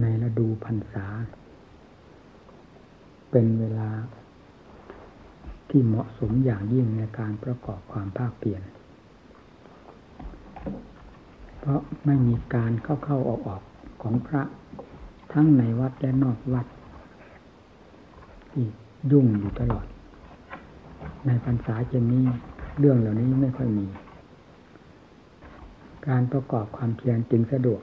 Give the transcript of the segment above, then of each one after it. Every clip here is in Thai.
ในฤดูพรรษา เป็นเวลาที่เหมาะสมอย่างยิ่งในการประกอบความภาคเปลี่ยน เพราะไม่มีการเข้าเข้าออกออกของพระทั้งในวัดและนอกวัดที่ยุ่งอยู่ตลอด ในพรรษาเช่นนี้เรื่องเหล่านี้ไม่ค่อยมี การประกอบความเพียรจึงสะดวก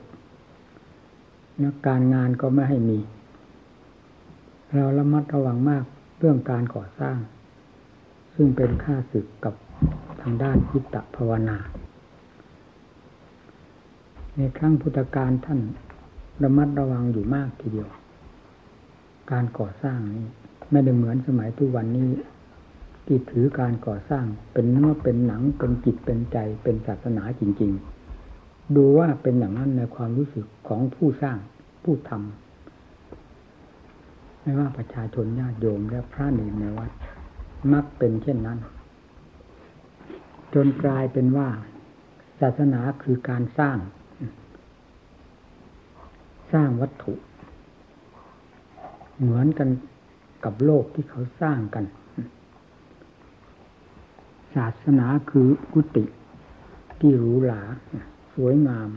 และการงานก็ไม่ให้มี เราระมัดระวังมากเรื่องการก่อสร้าง ซึ่งเป็นค่าศึกกับทางด้านจิตตภาวนา ในครั้งพุทธกาลท่านระมัดระวังอยู่มากทีเดียว การก่อสร้างนี้ไม่ได้เหมือนสมัยทุกวันนี้ที่ถือการก่อสร้างเป็นเนื้อเป็นหนังเป็นจิตเป็นใจเป็นศาสนาจริง ๆ ดูว่าเป็นอย่างนั้นในความรู้สึกของผู้สร้างผู้ทำไม่ว่าประชาชนญาติโยมและพระเนรในวัดมักเป็นเช่นนั้น จนกลายเป็นว่า ศาสนาคือการสร้าง สร้างวัตถุ เหมือนกันกับโลกที่เขาสร้างกัน ศาสนาคือกุฏิที่หรูหรา สวยงาม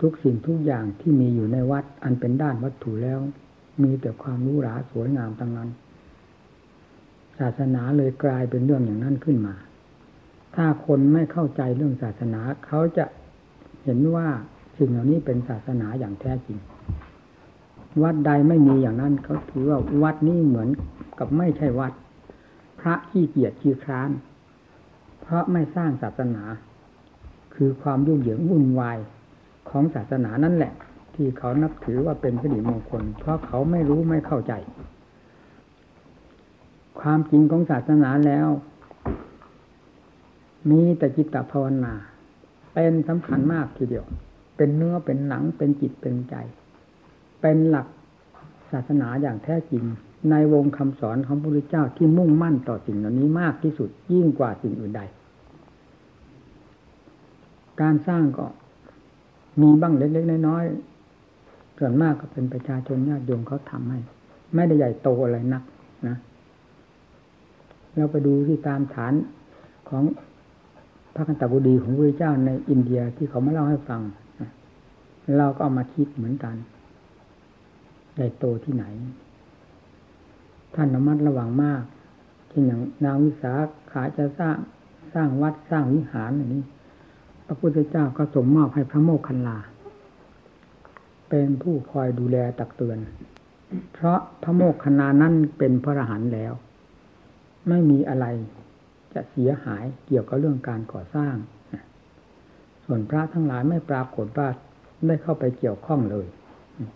ทุกสิ่งทุกอย่างที่มีอยู่ในวัด อันเป็นด้านวัตถุแล้ว มีแต่ความรูหราสวยงามทั้งนั้น ศาสนาเลยกลายเป็นเรื่องอย่างนั้นขึ้นมา ถ้าคนไม่เข้าใจเรื่องศาสนา เขาจะเห็นว่าสิ่งเหล่านี้เป็นศาสนาอย่างแท้จริง วัดใดไม่มีอย่างนั้นเขาถือว่าวัดนี้เหมือนกับไม่ใช่วัด พระขี้เกียจขี้คร้าน เพราะไม่สร้างศาสนา คือความยุ่งเหยิงวุ่นวายของศาสนานั่นแหละ ที่เขานับถือว่าเป็นสิริมงคล เพราะเขาไม่รู้ไม่เข้าใจ ความจริงของศาสนาแล้ว มีแต่จิตตภาวนา เป็นสำคัญมากทีเดียว เป็นเนื้อเป็นหนังเป็นจิตเป็นใจ เป็นหลักศาสนาอย่างแท้จริงในวงคำสอนของพระพุทธเจ้าที่มุ่งมั่นต่อสิ่งเหล่านี้มากที่สุดยิ่งกว่าสิ่งอื่นใด การสร้างก็ มีบ้างเล็กๆน้อยๆส่วนมากก็เป็นประชาชนญาติโยมเขาทำให้ ไม่ได้ใหญ่โตอะไรนักนะเราไปดูที่ตามฐานของพระคันตบุดีของพระเจ้าในอินเดียที่เขามาเล่าให้ฟังเราก็เอามาคิดเหมือนกันใหญ่โตที่ไหน ท่านระมัดระวังมากเช่นอย่างนางวิสาขาจะสร้างสร้างวัดสร้างวิหารอย่างนี้ พระพุทธเจ้าก็สมมอบให้พระโมคคัลลา เป็นผู้คอยดูแลตักเตือน เพราะพระโมคคัลลานั้นเป็นพระอรหันต์แล้ว ไม่มีอะไรจะเสียหายเกี่ยวกับเรื่องการก่อสร้าง ส่วนพระทั้งหลายไม่ปรากฏว่าได้เข้าไปเกี่ยวข้องเลย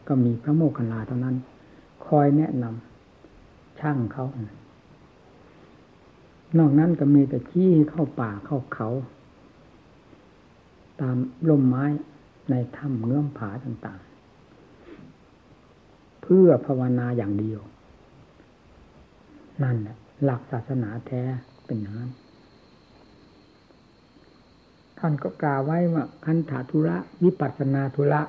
ก็มีพระโมคคัลลาเท่านั้น คอยแนะนำช่างเขา นอกนั้นก็มีแต่ชี้เข้าป่าเข้าเขา ตามลมไม้ในถ้ำเงื่อมผาต่างๆ เพื่อภาวนาอย่างเดียว นั่นแหละหลักศาสนาแท้เป็นอย่างนั้น ท่านก็กล่าวไว้ว่าคันถาธุระ วิปัสสนาธุระ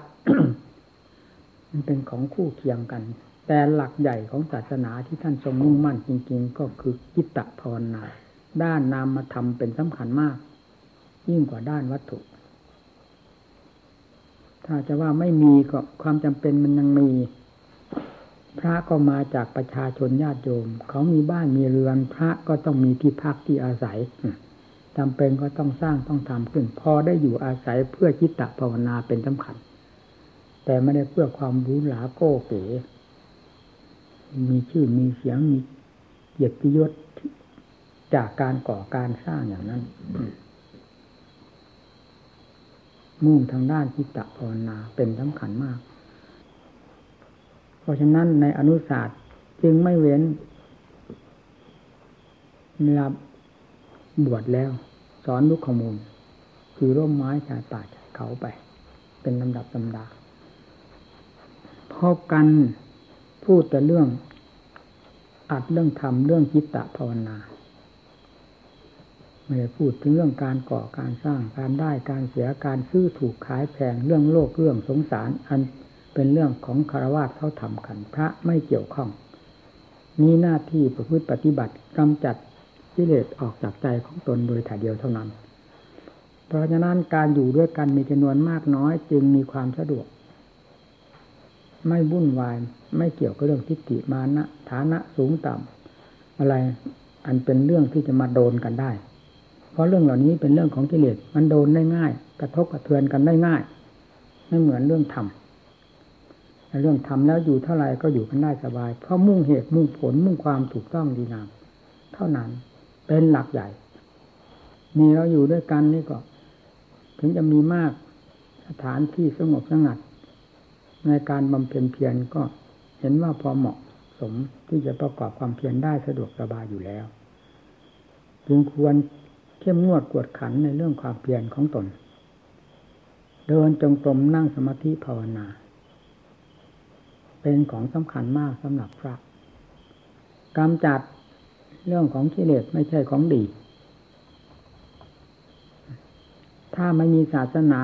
มันเป็นของคู่เคียงกัน แต่หลักใหญ่ของศาสนาที่ท่านทรงมุ่งมั่นจริง ๆ ก็คือจิตตภาวนา ด้านนามธรรมเป็นสำคัญมาก ยิ่งกว่าด้านวัตถุ ถ้าจะว่าไม่มีก็ความจำเป็นมันยังมี พระก็มาจากประชาชนญาติโยม เขามีบ้านมีเรือน พระก็ต้องมีที่พักที่อาศัยจำเป็นก็ต้องสร้างต้องทำขึ้น พอได้อยู่อาศัยเพื่อจิตตภาวนาเป็นสำคัญ แต่ไม่ได้เพื่อความรู้หลาโก้เก๋มีชื่อมีเสียงมีเกียรติยศจากการก่อการสร้างอย่างนั้น มุ่งทางด้านจิตตภาวนาเป็นสำคัญมาก เพราะฉะนั้นในอนุศาสตร์จึงไม่เว้นเวลาบวชแล้ว สอนลูกขมูล คือร่มไม้ชายป่าชายเขาไป เป็นลำดับลำดาพบกันพูดแต่เรื่องอัดเรื่องทำเรื่องจิตตภาวนา ไม่ได้พูดถึงเรื่องการก่อการสร้างการได้การเสียการซื้อถูกขายแพงเรื่องโลกเรื่องสงสาร อันเป็นเรื่องของคารวะเขาทำกันพระไม่เกี่ยวข้อง มีหน้าที่ประพฤติปฏิบัติกำจัดกิเลสออกจากใจของตนโดยถ่ายเดียวเท่านั้น เพราะฉะนั้นการอยู่ด้วยกันมีจำนวนมากน้อยจึงมีความสะดวก ไม่วุ่นวายไม่เกี่ยวกับเรื่องทิฏฐิมานะฐานะสูงต่ำอะไรอันเป็นเรื่องที่จะมาโดนกันได้ เพราะเรื่องเหล่านี้เป็นเรื่องของกิเลสมันโดนได้ง่าย กระทบกระเทือนกันได้ง่าย ไม่เหมือนเรื่องธรรมเรื่องทำแล้วอยู่เท่าไรก็อยู่กันได้สบาย เพราะมุ่งเหตุมุ่งผลมุ่งความถูกต้องดีงามเท่านั้นเป็นหลักใหญ่ มีเราอยู่ด้วยกันนี่ก็ ถึงจะมีมากสถานที่สงบสงัด ในการบำเพ็ญเพียรก็เห็นว่าพอเหมาะสมที่จะประกอบความเพียรได้สะดวกสบายอยู่แล้ว จึงควร เข้มงวดกวดขันในเรื่องความเพียรของตน เดินจงกรมนั่งสมาธิภาวนา เป็นของสำคัญมากสำหรับพระกำจัดเรื่องของกิเลสไม่ใช่ของดี ถ้าไม่มีศาสนา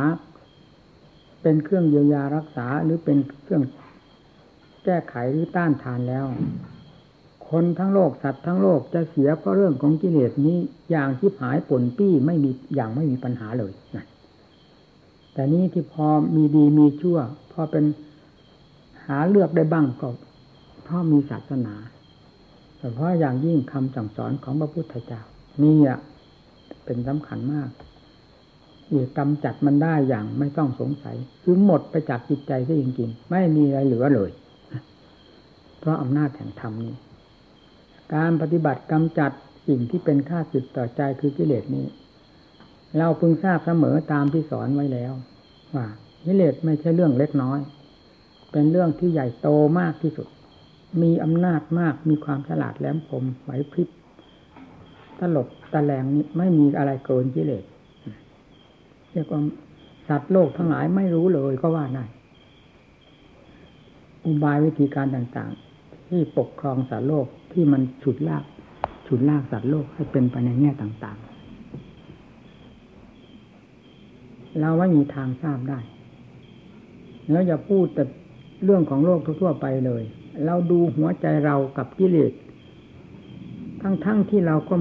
เป็นเครื่องเยียวยารักษาหรือเป็นเครื่องแก้ไขหรือต้านทานแล้ว คนทั้งโลกสัตว์ทั้งโลกจะเสียเพราะเรื่องของกิเลสนี้อย่างที่หายผลปี้ไม่มีอย่างไม่มีปัญหาเลยนะแต่นี้ที่พอมีดีมีชั่ว พอเป็นหาเลือกได้บ้างก็เพราะมีศาสนาแต่เพราะอย่างยิ่งคำสั่งสอนของพระพุทธเจ้านี่อะเป็นสำคัญมากอีกกำจัดมันได้อย่างไม่ต้องสงสัยคือหมดไปจากจิตใจซะจริงๆ ไม่มีอะไรเหลือเลย เพราะอำนาจแห่งธรรมนี้ การปฏิบัติกำจัดสิ่งที่เป็นค่าสึกต่อใจคือกิเลสนี้ เราพึงทราบเสมอตามที่สอนไว้แล้ว ว่ากิเลสไม่ใช่เรื่องเล็กน้อย เป็นเรื่องที่ใหญ่โตมากที่สุด มีอำนาจมากมีความฉลาดแหลมคมไหวพริบตลบตะแลงนี้ไม่มีอะไรเกินกิเลสเรียกว่าสัตว์โลกทั้งหลายไม่รู้เลยก็ว่าได้อุบายวิธีการต่าง ที่ปกครองสัตว์โลกที่มันฉุดลากฉุดลากสัตว์โลกให้เป็นไปในแง่ต่างๆ เราไม่มีทางทราบได้แล้วอย่าพูดแต่เรื่องของโลกทั่วๆไปเลย เราดูหัวใจเรากับกิเลสทั้งๆทที่เราก็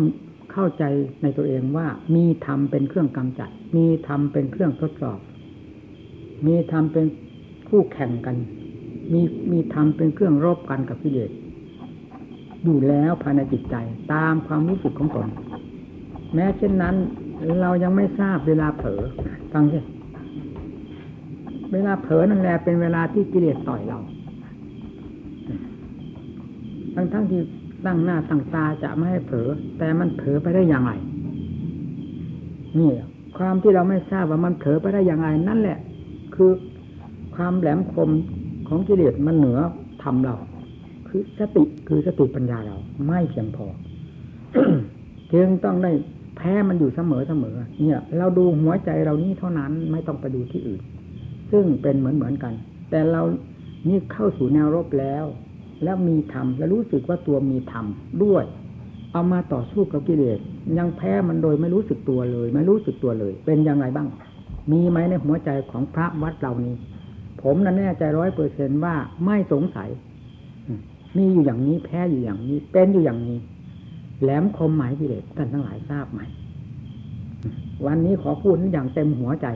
เข้าใจในตัวเองว่ามีธรรมเป็นเครื่องกำจัด มีธรรมเป็นเครื่องทดสอบ มีธรรมเป็นคู่แข่งกัน มีมีธรรมเป็นเครื่องรบกันกับกิเลสอยู่แล้วภายในจิตใจตามความรู้สึกของตน แม้เช่นนั้น เรายังไม่ทราบเวลาเผลอฟังสิเวลาเผลอนั่นแหละเป็นเวลาที่กิเลสต่อยเราทั้งทั้งที่ตั้งหน้าตั้งตาจะไม่ให้เผลอแต่มันเผลอไปได้อย่างไรนี่ความที่เราไม่ทราบว่ามันเผลอไปได้อย่างไรนั่นแหละ คือความแหลมคม ของกิเลสมันเหนือทำเรา คือสติคือสติปัญญาเรา ไม่เพียงพอจึงต้องได้แพ้มันอยู่เสมอเสมอเนี่ย เราดูหัวใจเรานี้เท่านั้นไม่ต้องไปดูที่อื่น ซึ่งเป็นเหมือนเหมือนกัน แต่เรานี่เข้าสู่แนวรบแล้ว แล้วมีธรรมและรู้สึกว่าตัวมีธรรมด้วย เอามาต่อสู้กับกิเลสยังแพ้มันโดยไม่รู้สึกตัวเลย ไม่รู้สึกตัวเลย เป็นยังไงบ้าง มีไหมในหัวใจของพระวัดเหล่านี้ ผมนั้นแน่ใจร้อยเปอร์เซนว่าไม่สงสัย มีอยู่อย่างนี้แพ้อยู่อย่างนี้ เป็นอยู่อย่างนี้ แหลมคมหมายกิเลสท่านทั้งหลายทราบไหม วันนี้ขอพูดอย่างเต็มหัวใจ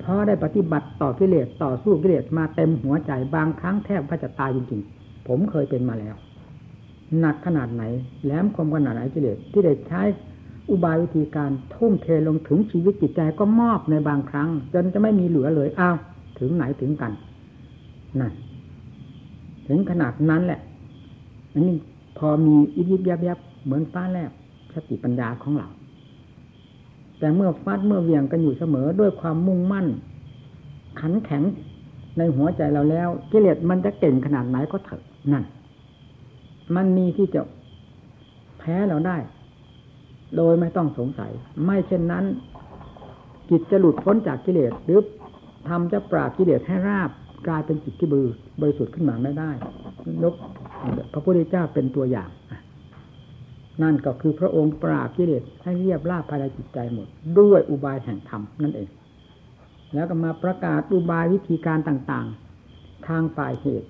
เพราะได้ปฏิบัติต่อกิเลสต่อสู้กิเลสมาเต็มหัวใจบางครั้งแทบว่าจะตายจริงๆ ผมเคยเป็นมาแล้ว หนักขนาดไหน แหลมคมขนาดไหนกิเลสที่ได้ใช้อุบายวิธีการทุ่มเทลงถึงชีวิตจิตใจก็มอบในบางครั้ง จนจะไม่มีเหลือเลยอ้าว ถึงไหนถึงกันนั่นถึงขนาดนั้นแหละ อันนี้พอมีอิบยิบยับยับเหมือนฟ้าแลบสติปัญญาของเรา แต่เมื่อฟาดเมื่อเวียงกันอยู่เสมอด้วยความมุ่งมั่น ขันแข็งในหัวใจเราแล้วกิเลสมันจะเก่งขนาดไหนก็เถอะนั่น มันมีที่จะแพ้เราได้ โดยไม่ต้องสงสัย ไม่เช่นนั้นจิตจะหลุดพ้นจากกิเลสหรือ ทำจะปราบกิเลสให้ราบกลายเป็นจิตที่บือบริสุทธิ์ขึ้นมาไม่ได้นกพระพุทธเจ้าเป็นตัวอย่าง นั่นก็คือพระองค์ปราบกิเลสให้เรียบราบภายในจิตใจหมด ด้วยอุบายแห่งธรรมนั่นเอง แล้วก็มาประกาศอุบายวิธีการต่างๆ ทางฝ่ายเหตุ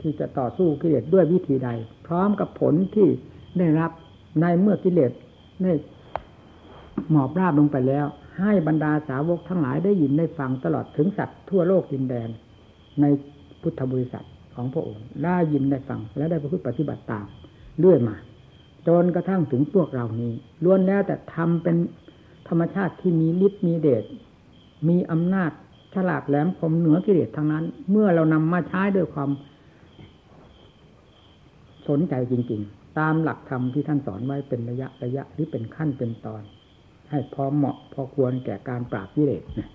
ที่จะต่อสู้กิเลสด้วยวิธีใด พร้อมกับผลที่ได้รับในเมื่อกิเลสได้หมอบราบลงไปแล้ว ให้บรรดาสาวกทั้งหลายได้ยินได้ฟังตลอดถึงสัตว์ทั่วโลกดินแดน ในพุทธบริษัทของพระองค์ได้ยินได้ฟังและได้ประพฤติปฏิบัติตามเรื่อยมา จนกระทั่งถึงพวกเรานี้ล้วนแล้วแต่ทำเป็นธรรมชาติที่มีฤทธิ์มีเดชมีอำนาจฉลาดแหลมคมเหนือกิเลสทั้งนั้น เมื่อเรานำมาใช้ด้วยความ สนใจจริง ๆ ตามหลักธรรมที่ท่านสอนไว้เป็นระยะระยะหรือเป็นขั้นเป็นตอน ให้พอเหมาะพอควรแก่การปราบกิเลสนะ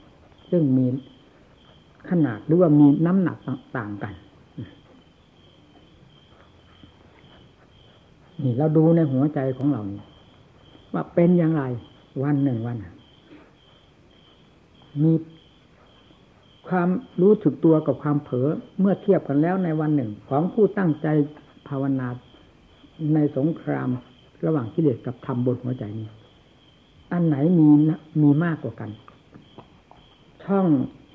ซึ่งมีขนาดหรือว่ามีน้ำหนักต่างกันนี่เราดูในหัวใจของเรานี่ว่าเป็นอย่างไร วันหนึ่งวันมีความรู้ถึกตัวกับความเผลอเมื่อเทียบกันแล้วในวันหนึ่ง ของผู้ตั้งใจภาวนาในสงครามระหว่างกิเลสกับธรรมบนหัวใจนี้ อันไหนมีมีมากกว่ากัน ช่อง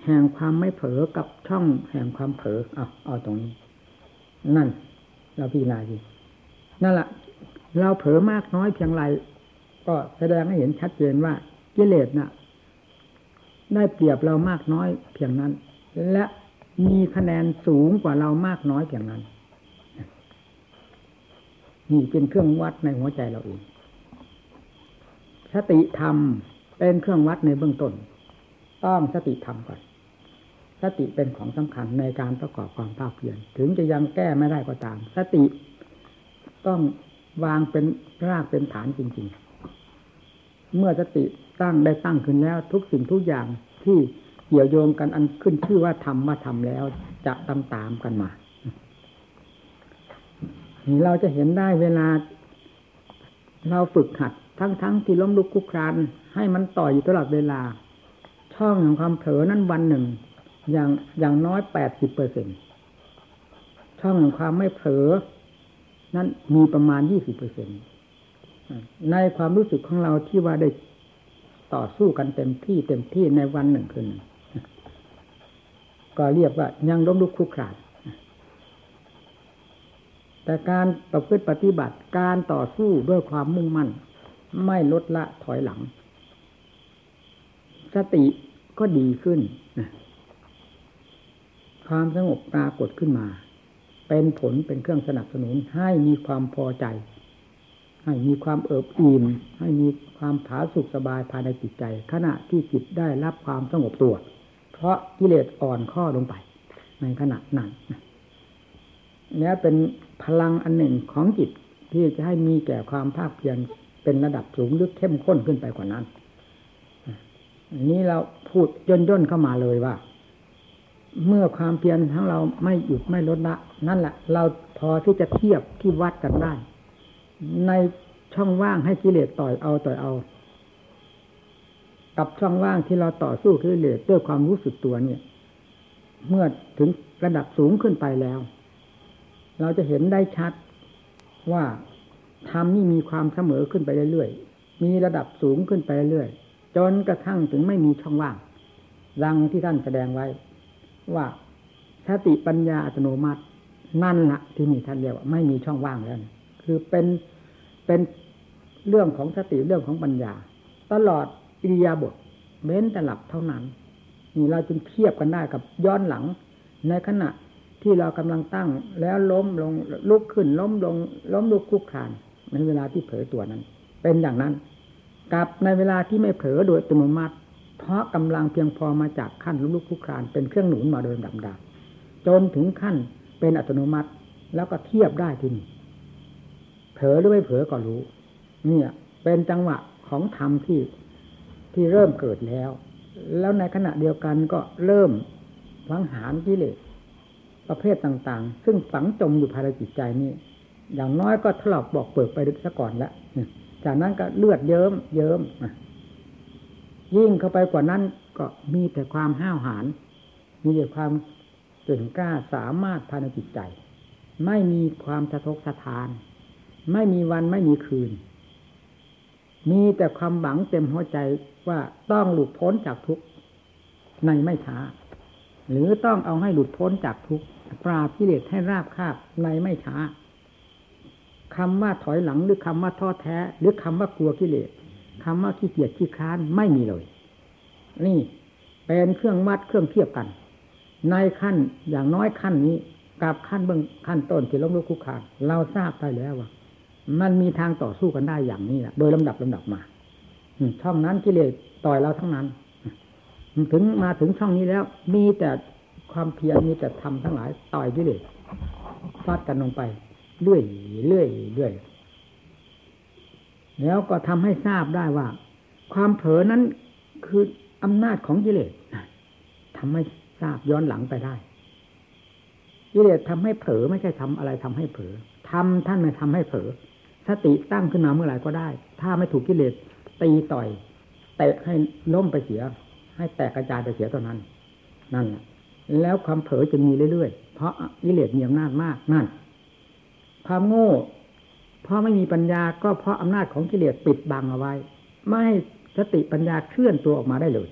แห่งความไม่เผลอกับช่องแห่งความเผลอเอาเอาตรงนี้ นั่น เราพิจารณาดีนั่นแหละเราเผลอมากน้อยเพียงไรก็แสดงให้เห็นชัดเจนว่ากิเลสน่ะ ได้เปรียบเรามากน้อยเพียงนั้น และมีคะแนนสูงกว่าเรามากน้อยเพียงนั้นนี่เป็นเครื่องวัดในหัวใจเราเอง สติธรรมเป็นเครื่องวัดในเบื้องต้น ต้องสติธรรมก่อน สติเป็นของสำคัญในการประกอบความภาคเพียรถึงจะยังแก้ไม่ได้ก็ตาม สติต้องวางเป็นรากเป็นฐานจริง ๆ เมื่อสติตั้งได้ตั้งขึ้นแล้ว ทุกสิ่งทุกอย่างที่เกี่ยวโยงกันอันขึ้นชื่อว่าทำมาทำแล้วจะตามตามกันมานี่เราจะเห็นได้เวลา เราฝึกหัด ทั้งๆทที่ล้มลุกคลุกครานให้มันต่ออยู่ตลอดเวลา ช่องของความเผลอนั้นวันหนึ่ง อย่างอย่างน้อยแปดสิบเปอร์เซ็นช่องของความไม่เผลอนั้นมีประมาณยี่สิบเปอร์เซ็นในความรู้สึกของเราที่ว่าได้ต่อสู้กันเต็มที่เต็มที่ในวันหนึ่งคืนหนึ่งก็เรียกว่ายังล้มลุกคลุกคลานแต่การประพฤติปฏิบัติการต่อสู้ด้วยความมุ่งมั่น ไม่ลดละถอยหลัง สติก็ดีขึ้น ความสงบปรากฏขึ้นมา เป็นผลเป็นเครื่องสนับสนุนให้มีความพอใจ ให้มีความเอิบอิ่ม ให้มีความผาสุกสบายภายในจิตใจ ขณะที่จิตได้รับความสงบตัว เพราะกิเลสอ่อนข้อลงไป ในขณะนั้นนี้เป็นพลังอันหนึ่งของจิตที่จะให้มีแก่ความภาคเพียร เป็นระดับสูงลึกเข้มข้นขึ้นไปกว่านั้นนี้เราพูดย่นย่นเข้ามาเลยว่า เมื่อความเพียรทั้งเราไม่หยุดไม่ลดละนั่นแหละ เราพอที่จะเทียบที่วัดกันได้ ในช่องว่างให้กิเลสต่อยเอาต่อยเอา กับช่องว่างที่เราต่อสู้กิเลสด้วยความรู้สึกตัวเนี่ย เมื่อถึงระดับสูงขึ้นไปแล้ว เราจะเห็นได้ชัดว่า ธรรมนี่มีความเสมอขึ้นไปเรื่อยๆ มีระดับสูงขึ้นไปเรื่อยๆ จนกระทั่งถึงไม่มีช่องว่าง ดังที่ท่านแสดงไว้ ว่าสติปัญญาอัตโนมัติ นั่นละที่นี่ท่านเรียกว่าไม่มีช่องว่างแล้วคือเป็นเป็นเรื่องของสติเรื่องของปัญญา ตลอดอิริยาบถเบ้นแต่หลับเท่านั้น นี่เราจึงเทียบกันได้กับย้อนหลัง ในขณะที่เรากำลังตั้งแล้วล้มลงลุกขึ้นล้มลงล้มลุกคุกคาน ในเวลาที่เผลอตัวนั้น เป็นอย่างนั้น กับในเวลาที่ไม่เผลอโดยอัตโนมัติ เพราะกำลังเพียงพอมาจากขั้นล้มลุกคุกคานเป็นเครื่องหนุนมาโดยลำดับจนถึงขั้นเป็นอัตโนมัติแล้วก็เทียบได้ที่นี่เผลอหรือไม่เผลอก็รู้ เนี่ย เป็นจังหวะของธรรมที่ที่เริ่มเกิดแล้ว แล้วในขณะเดียวกันก็เริ่มวังหารกิเลสประเภทต่าง ๆ ซึ่งฝังจมอยู่ภายในจิตใจนี่ อย่างน้อยก็ถลอกบอกเปิดไปดึกซะก่อนล้วจากนั้นก็เลือดเยิ้มเยิ้มยิ่งเข้าไปกว่านั้นก็มีแต่ความห้าวหาญมีแต่ความเก่งกล้าสามารถภายในจิตใจ ไม่มีความสะทกสะทาน ไม่มีวันไม่มีคืน มีแต่ความหวังเต็มหัวใจว่าต้องหลุดพ้นจากทุกข์ในไม่ช้า หรือต้องเอาให้หลุดพ้นจากทุกข์ปราบกิเลสให้ราบคาบในไม่ช้า คำว่าถอยหลังหรือคำว่าท้อแท้ หรือคำว่ากลัวกิเลสคำว่าขี้เกียจขี้ค้านไม่มีเลย นี่เป็นเครื่องวัดเครื่องเทียบกัน ในขั้นอย่างน้อยขั้นนี้กับขั้นเบื้องขั้นต้นที่ล้มลุกคุกคานเราทราบได้แล้วว่า มันมีทางต่อสู้กันได้อย่างนี้แหละโดยลำดับลำดับมาช่องนั้นกิเลสต่อยเราทั้งนั้น ถึงมาถึงช่องนี้แล้ว มีแต่ความเพียรมีแต่ทำทั้งหลายต่อยกิเลสฟาดกันลงไป เรื่อยเรื่อยเรื่อยแล้วก็ทำให้ทราบได้ว่า ความเผลอนั้นคืออำนาจของกิเลสทำให้ทราบย้อนหลังไปได้กิเลสทำให้เผลอไม่ใช่ทำอะไรทำให้เผลอทำท่านไม่ทำให้เผลอสติตั้งขึ้นมาเมื่อไหร่ก็ได้ ถ้าไม่ถูกกิเลสตีต่อยเตะให้ล้มไปเสีย ให้แตกกระจายไปเสียเท่านั้น นั่นแหละแล้วความเผลอจะมีเรื่อยๆ เพราะกิเลสมีอำนาจมากนั่น ความโง่ เพราะไม่มีปัญญาก็เพราะอำนาจของกิเลสปิดบังเอาไว้ ไม่ให้สติปัญญาเคลื่อนตัวออกมาได้เลย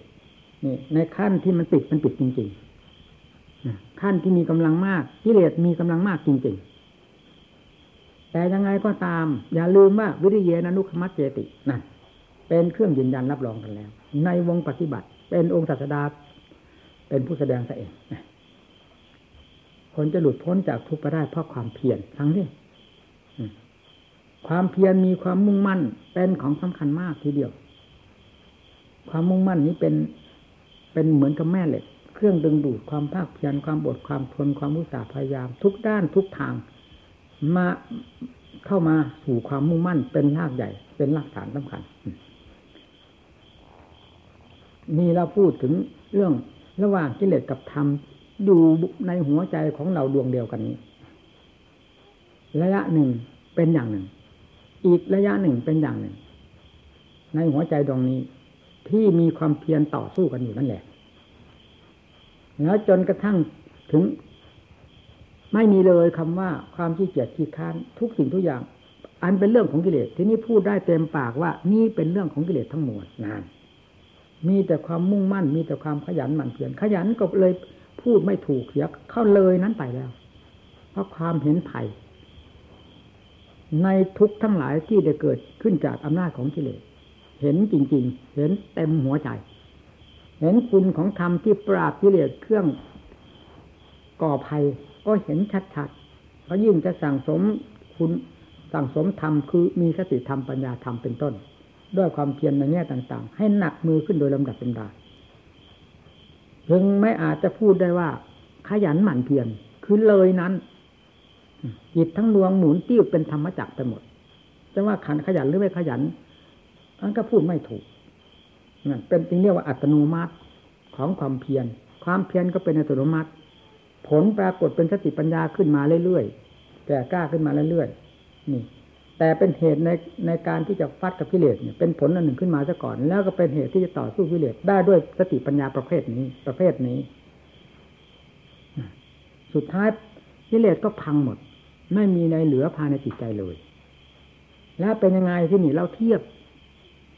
นี่ในขั้นที่มันปิดมันปิดจริงๆขั้นที่มีกำลังมากกิเลสมีกำลังมากจริง ๆ แต่ยังไงก็ตาม อย่าลืมว่าวิริยนานุขมัตเจตินั่นเป็นเครื่องยืนยันรับรองกันแล้ว ในวงปฏิบัติ เป็นองค์ศาสดาเป็นผู้แสดงซะเองคนจะหลุดพ้นจากทุกข์ไปได้เพราะความเพียรทั้งนี้ ความเพียรมีความมุ่งมั่นเป็นของสำคัญมากทีเดียว ความมุ่งมั่นนี้เป็นเป็นเหมือนกับแม่เหล็ก เครื่องดึงดูดความภาคเพียรความบดความทนความมุสาพยายาม ทุกด้านทุกทางมาเข้ามาสู่ความมุ่งมั่นเป็นรากใหญ่ เป็นรากฐานสำคัญนี่เราพูดถึงเรื่องระหว่างกิเลสกับธรรมอยู่ในหัวใจของเราดวงเดียวกันนี้ ระยะหนึ่งเป็นอย่างหนึ่ง อีกระยะหนึ่งเป็นอย่างหนึ่ง ในหัวใจดวงนี้ ที่มีความเพียรต่อสู้กันอยู่นั่นแหละ แล้วจนกระทั่งถึง ไม่มีเลยคำว่าความขี้เกียจขี้ค้านทุกสิ่งทุกอย่าง อันเป็นเรื่องของกิเลสที่นี่พูดได้เต็มปากว่านี่เป็นเรื่องของกิเลสทั้งหมดนานมีแต่ความมุ่งมั่น มีแต่ความขยันหมั่นเพียรขยันก็เลยพูดไม่ถูกเสียเข้าเลยนั้นไปแล้ว เพราะความเห็นไผ่ ในทุกทั้งหลายที่ได้เกิดขึ้นจากอำนาจของกิเลสเห็นจริง ๆ เห็นเต็มหัวใจ เห็นคุณของธรรมที่ปราบกิเลสเครื่องก่อภัยก็เห็นชัดๆก็ยิ่งจะสั่งสมคุณสั่งสมธรรมคือมีสติธรรมปัญญาธรรมเป็นต้น ด้วยความเพียรในแง่ต่างๆ ให้หนักมือขึ้นโดยลำดับลำดาจึงไม่อาจจะพูดได้ว่า ขยันหมั่นเพียรคือเลยนั้น จิตทั้งดวงหมุนติ้วเป็นธรรมจักรไปหมด จะว่าขันขยันหรือไม่ขยันอันก็พูดไม่ถูกนั่นเป็นจริงเรียกว่าอัตโนมัติของความเพียร ความเพียรก็เป็นอัตโนมัติ ผลปรากฏเป็นสติปัญญาขึ้นมาเรื่อยๆแก่กล้าขึ้นมาเรื่อยๆนี่ แต่เป็นเหตุในในการที่จะฟัดกับกิเลสเนี่ยเป็นผลอันหนึ่งขึ้นมาซะก่อน แล้วก็เป็นเหตุที่จะต่อสู้กิเลสได้ด้วยสติปัญญาประเภทนี้ประเภทนี้ สุดท้ายกิเลสก็พังหมด ไม่มีในเหลือภายในจิตใจเลย แล้วเป็นยังไงที่นี่เราเทียบ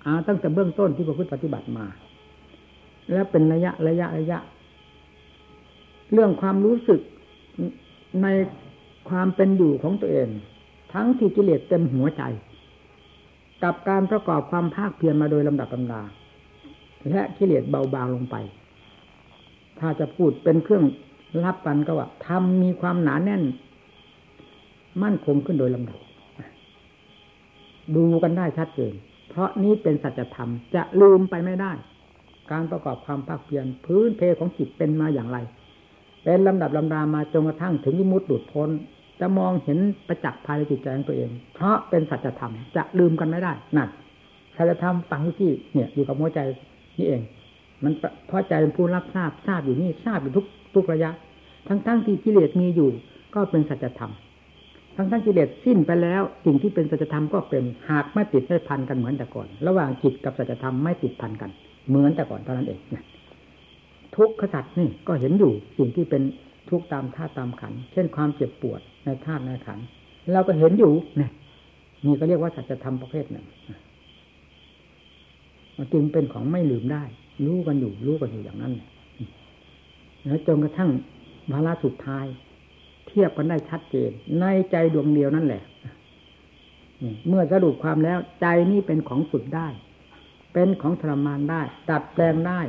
อาตั้งแต่เบื้องต้นที่พระพุทธปฏิบัติมา แล้วเป็นระยะระยะระยะ เรื่องความรู้สึกในความเป็นอยู่ของตัวเอง ทั้งที่กิเลสเต็มหัวใจ กับการประกอบความภาคเพียรมาโดยลำดับลำดา และกิเลสเบาบางลงไป ถ้าจะพูดเป็นเครื่องรับกันก็ว่าทำมีความหนาแน่น มั่นคงขึ้นโดยลำดับดูกันได้ชัดเจน เพราะนี้เป็นสัจธรรมจะลืมไปไม่ได้ การประกอบความภาคเพียรพื้นเพของจิตเป็นมาอย่างไร เป็นลำดับลำดามาจนกระทั่งถึงยิมุตหลุดพ้น จะมองเห็นประจักษ์ภายในจิตใจของตัวเอง เพราะเป็นสัจธรรมจะลืมกันไม่ได้นั่นสัจธรรมฝังที่เนี่ยอยู่กับหัวใจนี่เอง มันเพราะใจเป็นผู้รับทราบทราบอยู่นี่ทราบอยู่ทุกทุกระยะ ทั้งทั้งที่กิเลสมีอยู่ ก็เป็นสัจธรรม ทั้งทั้งกิเลสสิ้นไปแล้ว สิ่งที่เป็นสัจธรรมก็เป็นหากไม่ติดไม่พันกันเหมือนแต่ก่อน ระหว่างจิตกับสัจธรรมไม่ติดพันกัน เหมือนแต่ก่อนเท่านั้นเองทุกขสัตว์นี่ก็เห็นอยู่สิ่งที่เป็นทุกตามท่าตุตามขัน เช่นความเจ็บปวดในธาตุในขัน เราก็เห็นอยู่นี่นี่ก็เรียกว่าสัจธรรมประเภทหนึ่งมันจึงเป็นของไม่ลืมได้ รู้กันอยู่รู้กันอยู่อย่างนั้นแล้วจนกระทั่งวาระสุดท้าย ทียบกันได้ชัดเจน ในใจดวงเดียวนั่นแหละเมื่อสรุปความแล้ว ใจนี่เป็นของสุดได้ เป็นของทรมานได้ ดัดแปลงได้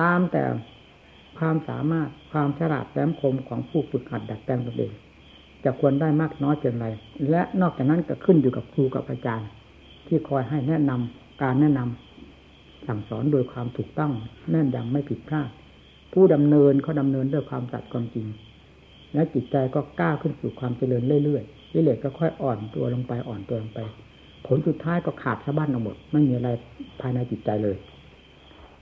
ตามแต่ความสามารถความฉลาดแหลมคมของผู้ฝึกหัดดัดแปลงตนเองจะควรได้มากน้อยเพียงไรและนอกจากนั้นก็ขึ้นอยู่กับครูกับอาจารย์ ที่คอยให้แนะนำการแนะนำสั่งสอนโดยความถูกต้องแน่นยำไม่ผิดพลาด ผู้ดำเนินเขาดำเนินด้วยความสัตย์ความจริง และจิตใจก็ก้าวขึ้นสู่ความเจริญเรื่อยๆกิเลสก็ค่อยอ่อนตัวลงไปอ่อนตัวลงไป ผลสุดท้ายก็ขาดสะบั้นออกหมดไม่มีอะไรภายในจิตใจเลย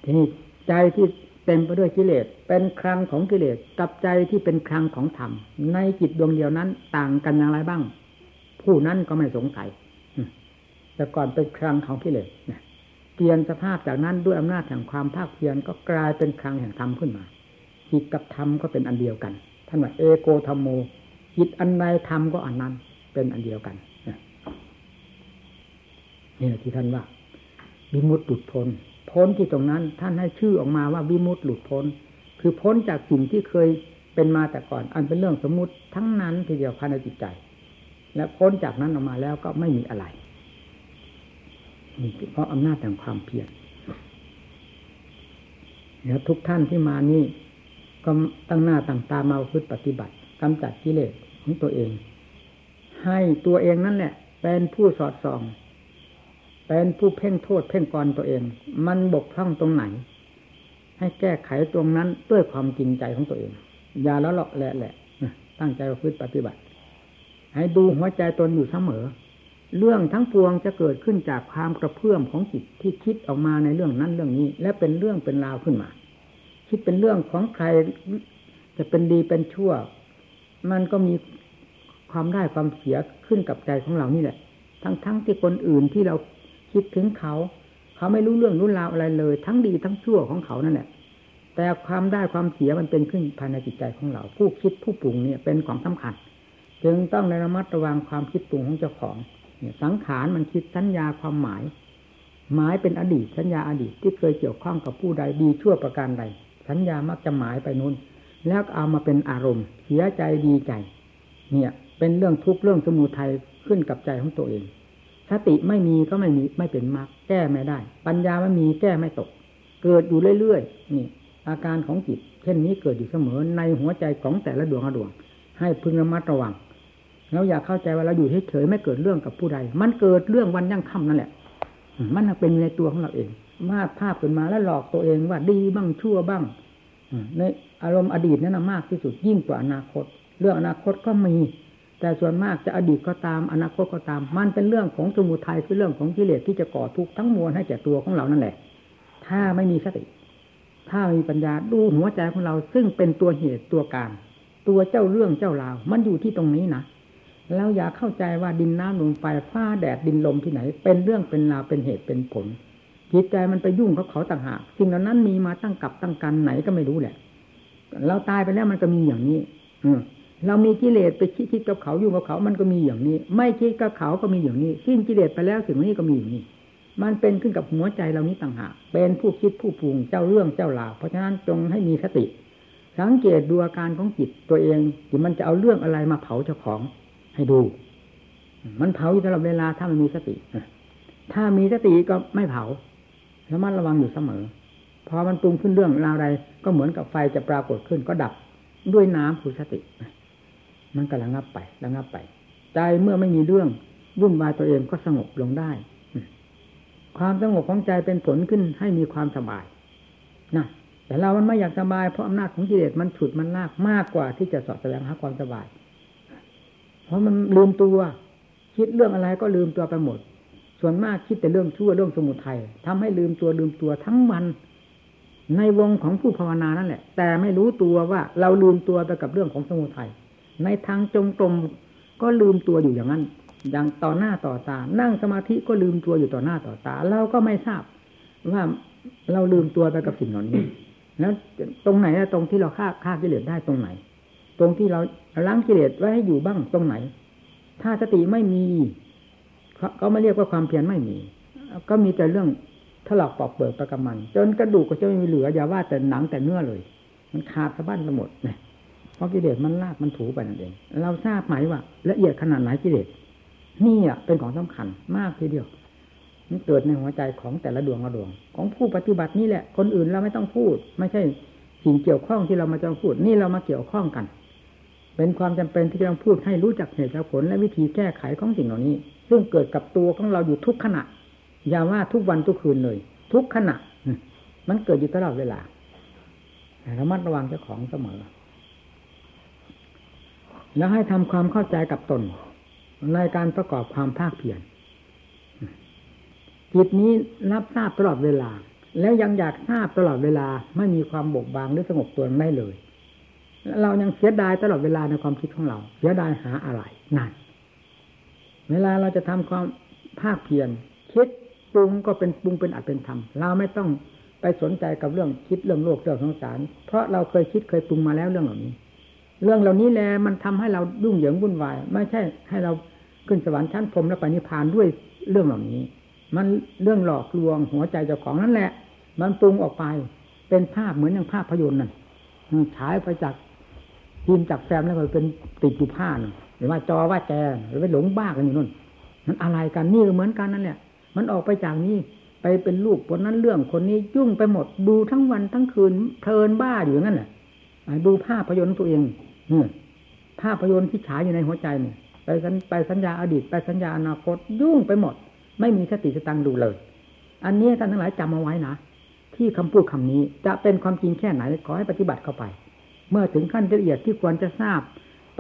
ทีนี้ใจที่เต็มไปด้วยกิเลสเป็นครังของกิเลสกับใจที่เป็นครังของธรรม ในจิตดวงเดียวนั้น ต่างกันอย่างไรบ้าง ผู้นั้นก็ไม่สงสัยแต่ก่อนเป็นครังของกิเลสเปลี่ยนสภาพจากนั้นด้วยอำนาจแห่งความภาคเพียรก็กลายเป็นครังแห่งธรรมขึ้นมาจิตกับธรรมก็เป็นอันเดียวกัน ท่านว่าเอโกธรรมโมจิตอันใดธรรมก็อันนั้น เป็นอันเดียวกันนี่ที่ท่านว่าวิมุตติหลุดพ้นพ้นที่ตรงนั้น ท่านให้ชื่อออกมาว่าวิมุตติหลุดพ้น คือพ้นจากสิ่งที่เคยเป็นมาแต่ก่อน อันเป็นเรื่องสมมุติทั้งนั้นทีเดียวภายในจิตใจ และพ้นจากนั้นออกมาแล้วก็ไม่มีอะไรนี่เพราะอำนาจแห่งความเพียรแล้วทุกท่านที่มานี่ ก็ตั้งหน้าตั้งตามาพึ่ปฏิบัติกำจัดกิเลสของตัวเอง ให้ตัวเองนั่นแหละเป็นผู้สอดส่อง เป็นผู้เพ่งโทษเพ่งกรตัวเอง มันบกพร่องตรงไหน ให้แก้ไขตรงนั้นด้วยความจริงใจของตัวเอง อย่าละเลาะแหละแหละตั้งใจพฤติปฏิบัติ ให้ดูหัวใจตนอยู่เสมอ เรื่องทั้งปวงจะเกิดขึ้นจากความกระเพื่อมของจิตที่คิดออกมาในเรื่องนั้นเรื่องนี้ และเป็นเรื่องเป็นราวขึ้นมา คิดเป็นเรื่องของใครจะเป็นดีเป็นชั่ว มันก็มีความได้ความเสียขึ้นกับใจของเรานี่แหละ ทั้งๆทที่คนอื่นที่เราคิดถึงเขา เขาไม่รู้เรื่องรู้ราวอะไรเลย ทั้งดีทั้งชั่วของเขานั่นแหละแต่ความได้ความเสียมันเป็นขึ้นภายในจิตใจของเรา ผู้คิดผู้ปรุงเนี่ยเป็นของสำคัญจึงต้องระมัดระวังความคิดปรุงของเจ้าของเนี่ยสังขารมันคิดสัญญาความหมาย หมายเป็นอดีตสัญญาอดีตที่เคยเกี่ยวข้องกับผู้ใดดีชั่วประการใด สัญญามักจะหมายไปนู้น แล้วเอามาเป็นอารมณ์ เสียใจดีใจ เนี่ย เป็นเรื่องทุกข์เรื่องสมุทัยขึ้นกับใจของตัวเอง สติไม่มีก็ไม่มีไม่เป็นมรรคแก้ไม่ได้ ปัญญาไม่มีแก้ไม่ตก เกิดอยู่เรื่อยๆนี่ อาการของจิต เช่นนี้เกิดอยู่เสมอในหัวใจของแต่ละดวงดวง ให้พึงระมัดระวังแล้วอยากเข้าใจว่าเราอยู่เฉยๆไม่เกิดเรื่องกับผู้ใด มันเกิดเรื่องวันยั่งค่ำนั่นแหละ มันเป็นในตัวของเราเอง วาดภาพขึ้นมาแล้วหลอกตัวเองว่าดีบ้างชั่วบ้างในอารมณ์อดีตนั้นมากที่สุดยิ่งกว่าอนาคต เรื่องอนาคตก็มี แต่ส่วนมากจะอดีตก็ตามอนาคตก็ตาม มันเป็นเรื่องของสมุทัยคือเรื่องของกิเลสที่จะก่อทุกข์ทั้งมวลให้แก่ตัวของเรานั่นแหละ ถ้าไม่มีสติ ถ้ามีปัญญาดูหัวใจของเราซึ่งเป็นตัวเหตุตัวการ ตัวเจ้าเรื่องเจ้าราว มันอยู่ที่ตรงนี้นะแล้วอย่าเข้าใจว่าดินน้ำลมไฟฟ้าแดดดินลมที่ไหน เป็นเรื่องเป็นราวเป็นเหตุเป็นผล จิตใจมันไปยุ่งกับเขาต่างหากสิ่งเหล่านั้นมีมาตั้งกับตั้งกันไหนก็ไม่รู้แหละ เราตายไปแล้วมันก็มีอย่างนี้ อืเรามีกิเลสไปคิดคิดกับเขาอยู่กับเขา มันก็มีอย่างนี้ ไม่คิดกับเขาก็มีอย่างนี้ สิ้นกิเลสไปแล้วสิ่งนี้ก็มีอย่างนี้ มันเป็นขึ้นกับหัวใจเรานี้ต่างหาก เป็นผู้คิดผู้ปรุงเจ้าเรื่องเจ้าลาว เพราะฉะนั้นจงให้มีสติ สังเกตดูอาการของจิตตัวเองที่มันจะเอาเรื่องอะไรมาเผาเจ้าของให้ดู มันเผาอยู่ตลอดเวลาถ้ามันมีสติ ถ้ามีสติก็ไม่เผา แล้วมันระวังอยู่เสมอพอมันปรุงขึ้นเรื่องราวใดก็เหมือนกับไฟจะปรากฏขึ้นก็ดับด้วยน้ำคือสติ มันก็ระงับไประงับไป ใจเมื่อไม่มีเรื่องวุ่นวายตัวเองก็สงบลงได้ ความสงบของใจเป็นผลขึ้นให้มีความสบายนะแต่เรามันไม่อยากสบายเพราะอำนาจของกิเลสมันฉุดมันลากมากกว่าที่จะสอดแสดงหาความสบาย เพราะมันลืมตัว คิดเรื่องอะไรก็ลืมตัวไปหมด ส่วนมากคิดแต่เรื่องชั่วเรื่องสมุทัยทำให้ลืมตัวลืมตัวทั้งวันในวงของผู้ภาวนานั่นแหละ แต่ไม่รู้ตัวว่าเราลืมตัวไปกับเรื่องของสมุทัยในทางจงกรมก็ลืมตัวอยู่อย่างนั้น อย่างต่อหน้าต่อตา นั่งสมาธิก็ลืมตัวอยู่ต่อหน้าต่อตา เราก็ไม่ทราบว่าเราลืมตัวไปกับสิ่งเหล่านี้ แล้วตรงไหนตรงที่เราฆ่าฆ่ากิเลสได้ตรงไหน ตรงที่เราล้างกิเลสไว้ให้อยู่บ้างตรงไหน ถ้าสติไม่มี เขาไม่เรียกว่าความเพียรไม่มี ก็มีแต่เรื่องถลอกปอกเปิดประกำมัน จนกระดูกก็จะไม่มีเหลืออย่าว่าแต่หนังแต่เนื้อเลย มันขาดสะบั้นไปหมดเนี่ยเพราะกิเลสมันลากมันถูไปนั่นเอง เราทราบไหมว่าละเอียดขนาดไหนกิเลสนี่อะเป็นของสำคัญมากทีเดียวมันเกิดในหัวใจของแต่ละดวงละดวง ของผู้ปฏิบัตินี่แหละ คนอื่นเราไม่ต้องพูด ไม่ใช่สิ่งเกี่ยวข้องที่เรามาจะพูด นี่เรามาเกี่ยวข้องกัน เป็นความจำเป็นที่จะต้องพูดให้รู้จักเหตุและผลและวิธีแก้ไขของสิ่งเหล่านี้ ซึ่งเกิดกับตัวของเราอยู่ทุกขณะ อย่าว่าทุกวันทุกคืนเลย ทุกขณะมันเกิดอยู่ตลอดเวลาระมัดระวังเจ้าของเสมอ แล้วให้ทำความเข้าใจกับตน ในการประกอบความภาคเพียรจิตนี้รับทราบตลอดเวลา แล้วยังอยากทราบตลอดเวลา ไม่มีความบกบางหรือสงบตัวไม่เลยเรายังเสียดายตลอดเวลาในความคิดของเรา เสียดายหาอะไรนั่น เวลาเราจะทำความภาคเพียรคิดปรุงก็เป็นปรุงเป็นอัดเป็นธรรมเราไม่ต้องไปสนใจกับเรื่องคิดเรื่องโลกเรื่องสงสาร เพราะเราเคยคิดเคยปรุงมาแล้วเรื่องเหล่านี้ เรื่องเหล่านี้แหละมันทำให้เราดุ้งเหยิงวุ่นวาย ไม่ใช่ให้เราขึ้นสวรรค์ชั้นพรมและปณิพานด้วยเรื่องเหล่านี้ มันเรื่องหลอกลวงหัวใจเจ้าของนั่นแหละ มันปรุงออกไปเป็นภาพเหมือนอย่างภาพพยนตร์นั่นฉายไปจากทีมจากแฟมแล้วก็เป็นติดอยู่ผ้า หรือว่าจอว่าแจหรือไปหลงบ้ากันอยู่นู่นมันอะไรกันนี่เหมือนกันนั่นแหละมันออกไปจากนี้ไปเป็นลูกคนนั้นเรื่องคนนี้ยุ่งไปหมดดูทั้งวันทั้งคืนเพลินบ้าอยู่นั่นแหละดูภาพยนตร์ตัวเองเนี่ยภาพยนตร์ที่ฉายอยู่ในหัวใจเนี่ยไปสัญไปสัญญาอดีตไปสัญญาอนาคตยุ่งไปหมด ไม่มีสติสตังดูเลย อันนี้ท่านทั้งหลายจำเอาไว้นะที่คำพูดคำนี้จะเป็นความจริงแค่ไหนขอให้ปฏิบัติเข้าไป เมื่อถึงขั้นละเอียดที่ควรจะทราบ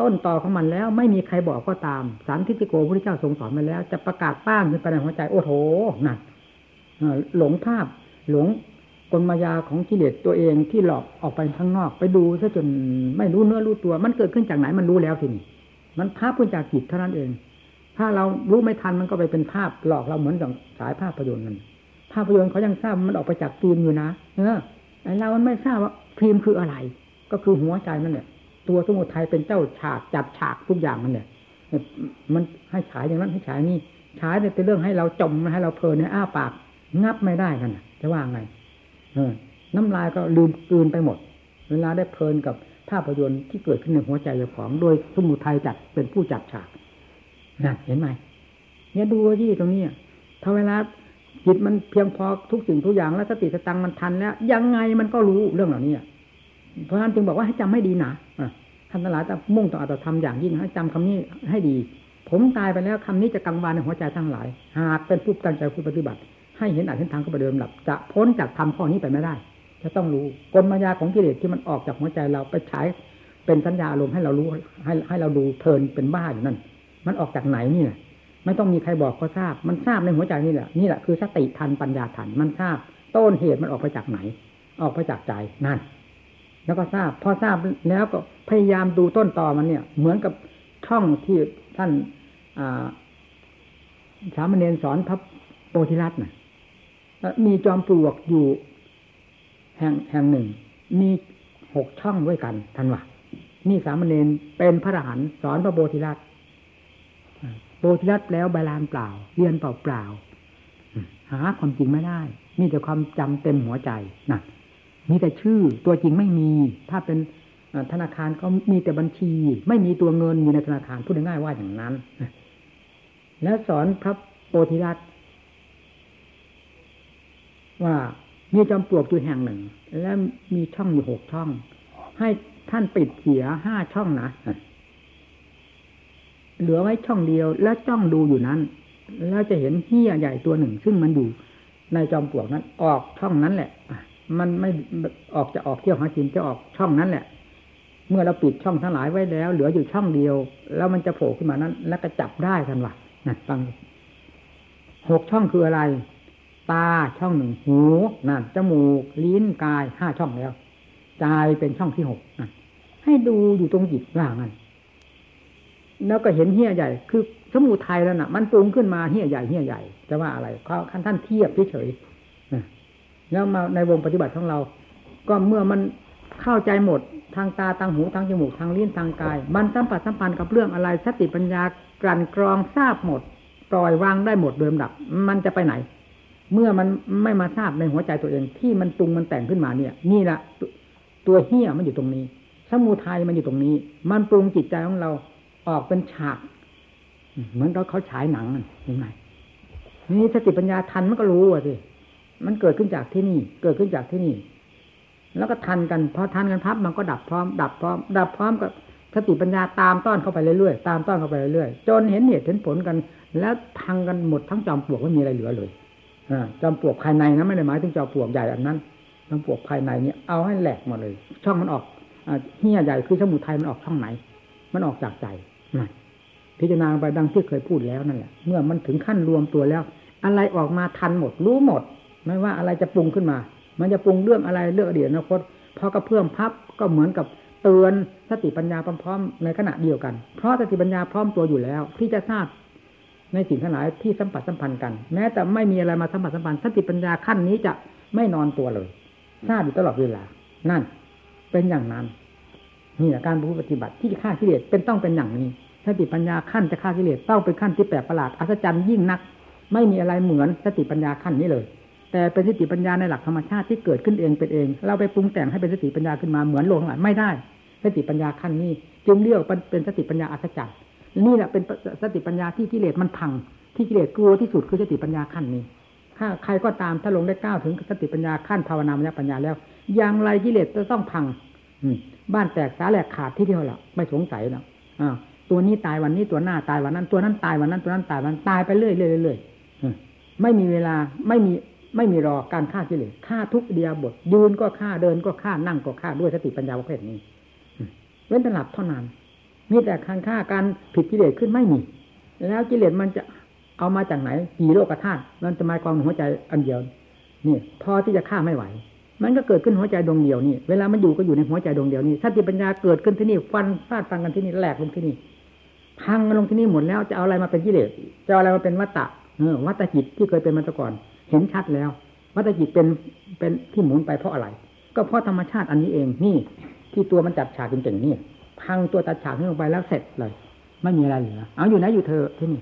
ต้นต่อของมันแล้วไม่มีใครบอกก็ตาม สารทิฏฐิโกพระเจ้าทรงสอนมาแล้ว จะประกาศป้างขึ้นไปในหัวใจ โอ้โหนั่นหลงภาพ หลงกลมายาของกิเลสตัวเองที่หลอกออกไปข้างนอก ไปดูซะจนไม่รู้เนื้อรู้ตัว มันเกิดขึ้นจากไหนมันรู้แล้วทีนี้มันภาพขึ้นจากจิตเท่านั้นเอง ถ้าเรารู้ไม่ทันมันก็ไปเป็นภาพหลอกเราเหมือนกับสายภาพยนตร์นั่นภาพยนตร์เขายังทราบมันออกไปจากฟิล์มอยู่นะเออไอเรามันไม่ทราบว่าฟิล์มคืออะไร ก็คือหัวใจนั่นแหละ ตัวสมุทัยเป็นเจ้าฉากจัดฉากทุกอย่างมันเนี่ยมันให้ฉายอย่างนั้นให้ฉายนี่ฉายเป็นเรื่องให้เราจมให้เราเพลินในอ้าปาก งับไม่ได้กันจะว่าไง เออ น้ำลายก็ลืมกลืนไปหมด เวลาได้เพลินกับภาพยนตร์ที่เกิดขึ้นในหัวใจเจ้าของ โดยสมุทัยจัดเป็นผู้จัดฉากนั่นเห็นไหมเนี่ยดูที่ตรงนี้ถ้าเวลาจิตมันเพียงพอทุกสิ่งทุกอย่างแล้วสติสตังมันทันแล้ว ยังไงมันก็รู้เรื่องเหล่านี้ เพราะฉะนั้นจึงบอกว่าให้จำให้ดีนะท่านทั้งหลายจะมุ่งต่ออัตธรรมอย่างยิ่งให้จำคำนี้ให้ดี ผมตายไปแล้วคำนี้จะกังวานในหัวใจทั้งหลาย หากเป็นผู้ตั้งใจผู้ปฏิบัติ ให้เห็นอาจเห็นทางก็ประเดิมหลับ จะพ้นจากธรรมข้อนี้ไปไม่ได้ จะต้องรู้กลมายาของกิเลสที่มันออกจากหัวใจเราไปฉายเป็นสัญญาอารมณ์ให้เรารู้ให้ให้เราดูเพลินเป็นบ้าอยู่นั่น มันออกจากไหนนี่แหละไม่ต้องมีใครบอกก็ทราบ มันทราบในหัวใจนี่แหละนี่แหละคือสติทันปัญญาทันมันทราบ ต้นเหตุมันออกไปจากไหน ออกไปจากใจนั่น แล้วก็ทราบ พอทราบแล้วก็พยายามดูต้นตอมันเนี่ย เหมือนกับช่องที่ท่านสามเณรสอนพระโพธิรัตน์นะมีจอมปลวกอยู่ แห่งแห่งหนึ่ง มีหกช่องด้วยกันท่านว่านี่สามเณรเป็นพระอรหันต์สอนพระโพธิรัตน์โพธิรัตน์แล้วใบลานเปล่า เรียนเปล่าเปล่าหาความจริงไม่ได้ มีแต่ความจำเต็มหัวใจนะ มีแต่ชื่อตัวจริงไม่มี ถ้าเป็นธนาคารก็มีแต่บัญชี ไม่มีตัวเงินอยู่ในธนาคารพูดง่ายๆว่าอย่างนั้น แล้วสอนพระโพธิรัตว่ามีจอมปลวกอยู่แห่งหนึ่ง และมีช่องอยู่หกช่อง ให้ท่านปิดเสียห้าช่องนะเหลือไว้ช่องเดียว แล้วจ้องดูอยู่นั้น แล้วจะเห็นเหี้ยใหญ่ตัวหนึ่ง ซึ่งมันอยู่ในจอมปลวกนั้น ออกช่องนั้นแหละ มันไม่ออกจะออกเที่ยวหากินจะออกช่องนั้นแหละ เมื่อเราปิดช่องทั้งหลายไว้แล้ว เหลืออยู่ช่องเดียว แล้วมันจะโผล่ขึ้นมานั้น แล้วก็จับได้ทันวะนั่นฟังหกช่องคืออะไร ตาช่องหนึ่งหูนั่นจมูก ลิ้นกายห้าช่องแล้วใจเป็นช่องที่หกนั่นให้ดูอยู่ตรงจิตว่างั้นแล้วก็เห็นเหี้ยใหญ่ คือสมุทัยแล้วน่ะ มันปรุงขึ้นมาเหี้ยใหญ่เหี้ยใหญ่จะว่าอะไรเขาขั้นท่านเทียบเฉย แล้วมาในวงปฏิบัติของเรา ก็เมื่อมันเข้าใจหมดทางตาทางหูทางจมูกทางลิ้นทางกาย มันสัมผัสสัมพันธ์กับเรื่องอะไรสติปัญญากลั่นกรองทราบหมดปล่อยวางได้หมดโดยลำดับ มันจะไปไหน เมื่อมันไม่มาทราบในหัวใจตัวเอง ที่มันปรุงมันแต่งขึ้นมาเนี่ย นี่แหละตัวเหี้ยมันอยู่ตรงนี้ สมุทัยมันอยู่ตรงนี้ มันปรุงจิตใจของเราออกเป็นฉาก เหมือนเราเขาฉายหนังเห็นไหมนี่สติปัญญาทันมันก็รู้อะสิ มันเกิดขึ้นจากที่นี่ เกิดขึ้นจากที่นี่ แล้วก็ทันกันพอทันกันพับมันก็ดับพร้อม ดับพร้อม ดับพร้อมกับสติปัญญาตามต้อนเข้าไปเรื่อยๆตามต้อนเข้าไปเรื่อยๆจนเห็นเหตุเห็นผลกัน แล้วพังกันหมดทั้งจอมปลวกไม่มีอะไรเหลือเลยอจอมปลวกภายในนะไม่ได้หมายถึงจอมปลวกใหญ่อันนั้นจอมปลวกภายในเนี่ยเอาให้แหลกหมดเลย ช่องมันออกเหี้ยใหญ่คือสมุทัยมันออกช่องไหน มันออกจากใจนั่พิจารณาไปดังที่เคยพูดแล้วนั่นแหละเมื่อมันถึงขั้นรวมตัวแล้ว อะไรออกมาทันหมดรู้หมด ไม่ว่าอะไรจะปรุงขึ้นมา มันจะปรุงเรื่องอะไรเรื่องอดีตอนาคตพอกระเพื่อมพับก็เหมือนกับเตือนสติปัญญาพร้อมๆในขณะเดียวกัน เพราะสติปัญญาพร้อมตัวอยู่แล้ว ที่จะทราบในสิ่งทั้งหลายที่สัมผัสสัมพันธ์กัน แม้แต่ไม่มีอะไรมาสัมผัสสัมพันธ์สติปัญญาขั้นนี้จะไม่นอนตัวเลย ทราบอยู่ตลอดเวลา นั่น เป็นอย่างนั้นนี่แหละการปฏิบัติที่ฆ่ากิเลสเป็นต้องเป็นอย่างนี้สติปัญญาขั้นจะฆ่ากิเลสต้องเป็นขั้นที่แปลกประหลาดอัศจรรย์ยิ่งนัก ไม่มีอะไรเหมือนสติปัญญาขั้นนี้เลย แต่เป็นสติปัญญาในหลักธรรมชาติที่เกิดขึ้นเองเป็นเอง เราไปปรุงแต่งให้เป็นสติปัญญาขึ้นมาเหมือนโลกทั้งหลายไม่ได้ สติปัญญาขั้นนี้ จึงเรียกเป็นสติปัญญาอัศจรรย์นี่แหละเป็นสติปัญญาที่กิเลสมันพัง ที่กิเลสกลัวที่สุดคือสติปัญญาขั้นนี้ถ้าใครก็ตามถ้าลงได้ก้าวถึงสติปัญญาขั้นภาวนามยปัญญาแล้ว อย่างไรกิเลสจะต้องพัง อืบ้านแตกสาแหลกขาดที่เดียวละไม่สงสัยแล้วอ่าตัวนี้ตายวันนี้ตัวหน้าตายวันนั้น ตัวนั้นตายวันนั้นตัวนั้นตายวันตายไปเรื่อยเรื่อยเรื่อยไม่มีเวลาไม่มี ไม่มีรอการฆ่ากิเลสฆ่าทุกเดียบทยืนก็ฆ่าเดินก็ฆ่านั่งก็ฆ่าด้วยสติปัญญาประเภทนี้เว้นแต่หลับเท่านั้นมีแต่การฆ่าการผิดกิเลสขึ้นไม่มี แล้วกิเลสมันจะเอามาจากไหนกี่โลกธาตุมันจะมากองหัวใจอันเดียวนี่พอที่จะฆ่าไม่ไหว มันก็เกิดขึ้นหัวใจดวงเดียวนี่เวลามันอยู่ก็อยู่ในหัวใจดวงเดียวนี่สติปัญญาเกิดขึ้นที่นี่ฟันฟาดฟันกันที่นี่แหลกลงที่นี่พังลงที่นี่หมดแล้วจะเอาอะไรมาเป็นกิเลสจะเอาอะไรมาเป็นวัตตะเออวัตตะจิตที่เคยเป็นมาตะก่อน ห็นชัดแล้ววัตจิตเป็นเป็นที่หมุนไปเพราะอะไร ก็เพราะธรรมชาติอันนี้เองนี่ ที่ตัวมันจัดฉากเก่งๆนี่พังตัวตัดฉากนี้ลงไปแล้วเสร็จเลย ไม่มีอะไรเหลือเอาอยู่ไหนอยู่เธอที่นี่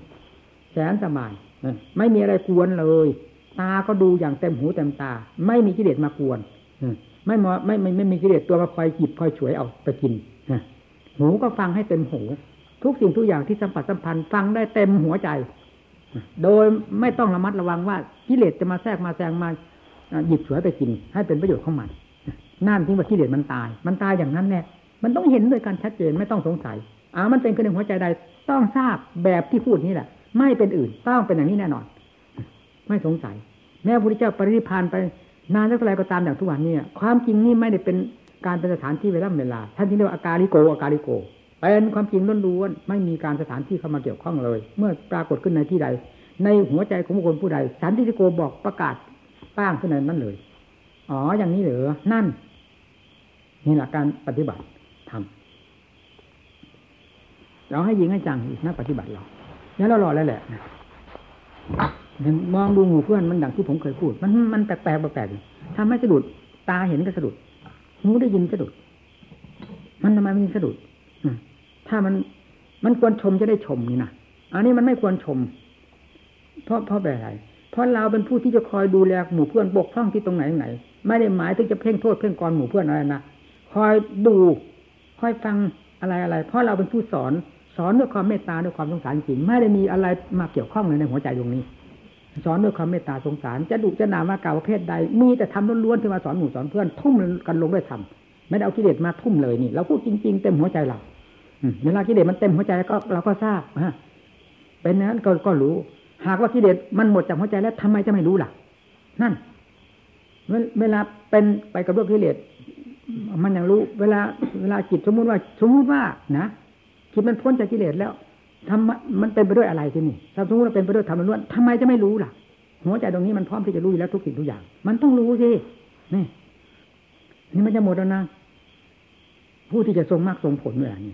แสนสบายไม่มีอะไรกวนเลย ตาก็ดูอย่างเต็มหูเต็มตา ไม่มีกิเลสมากวนไม่มาไม่ไม่ไม่มีกิเลสตัวมาคอยจิบคอยฉวยเอาไปกินหูก็ฟังให้เต็มหู ทุกสิ่งทุกอย่างที่สัมผัสสัมพันธ์ฟังได้เต็มหัวใจ โดยไม่ต้องระมัดระวังว่ากิเลสจะมาแทรกมาแซงมาหยิบฉวยไปกิน ให้เป็นประโยชน์ของมันนั่นที่ว่ากิเลสมันตาย มันตายอย่างนั้นแน่มันต้องเห็นโดยการชัดเจนไม่ต้องสงสัยอ่ามันเป็นกระหนึ่งหัวใจใดต้องทราบแบบที่พูดนี้แหละ ไม่เป็นอื่นต้องเป็นอย่างนี้แน่นอน ไม่สงสัย แม้พระพุทธเจ้าปรินิพานไปนานเท่าไรก็ตามอย่างทุกวันนี้ความจริงนี่ไม่ได้เป็นการเป็นสถานที่เวลาเวลาท่านที่เรียกว่าอาการิโกอาการิโก เป็นความจริงล้วนๆไม่มีการสถานที่เข้ามาเกี่ยวข้องเลย เมื่อปรากฏขึ้นในที่ใด ในหัวใจของบุคคลผู้ใดสันติโกบอกประกาศป้างขึ้นในนั้นเลย อ๋ออย่างนี้เหรอนั่นนี่แหละการปฏิบัติทำเราให้ยิงให้จังอีกนักปฏิบัติเราแล้วเรารอแล้วแหละมองดูหมู่เพื่อนมันดังที่ผมเคยพูด มันมันแปลกแปลกแปลกทำให้สะดุดตาเห็นก็สะดุดหูได้ยินสะดุด มันทำไมมันสะดุด ถ้ามันมันควรชมจะได้ชมนี่นะอันนี้มันไม่ควรชม เพราะเพราะแบบไรเพราะเราเป็นผู้ที่จะคอยดูแลหมู่เพื่อนบกพร่องที่ตรงไหนไหน ไม่ได้หมายถึงจะเพ่งโทษเพ่งกรหมู่เพื่อนอะไรนะคอยดูคอยฟังอะไรอะไร เพราะเราเป็นผู้สอนสอนด้วยความเมตตาด้วยความสงสารจริงไม่ได้มีอะไรมาเกี่ยวข้องเลยในหัวใจตรงนี้ สอนด้วยความเมตตาสงสาร จะดุจะนาว่ากล่าวประเภทใด มีแต่ทำล้วนๆที่มาสอนหมู่สอนเพื่อนทุ่มกันลงด้วยธรรมไม่ได้เอากิเลสมาทุ่มเลยนี่เราพูดจริง ๆ เต็มหัวใจเรา เวลากิเลสมันเต็มหัวใจแล้วก็เราก็ทราบฮะเป็นนั้นก็ก็รู้ หากว่ากิเลสมันหมดจากหัวใจแล้วทำไมจะไม่รู้ล่ะ นั่น เวลาเป็นไปกับเรื่องกิเลสมันยังรู้ เวลา เวลาจิตสมมุติว่า สมมุติว่านะจิตมันพ้นจากกิเลสแล้วทำมันเป็นไปด้วยอะไรที่นี่ถ้าสมมติว่าเป็นไปด้วยธรรมล้วนทำไมจะไม่รู้ล่ะ หัวใจตรงนี้มันพร้อมที่จะรู้แล้วทุกสิ่งทุกอย่าง มันต้องรู้สินี่นี่มันจะหมดแล้วนะผู้ที่จะทรงมากทรงผลเวลานี้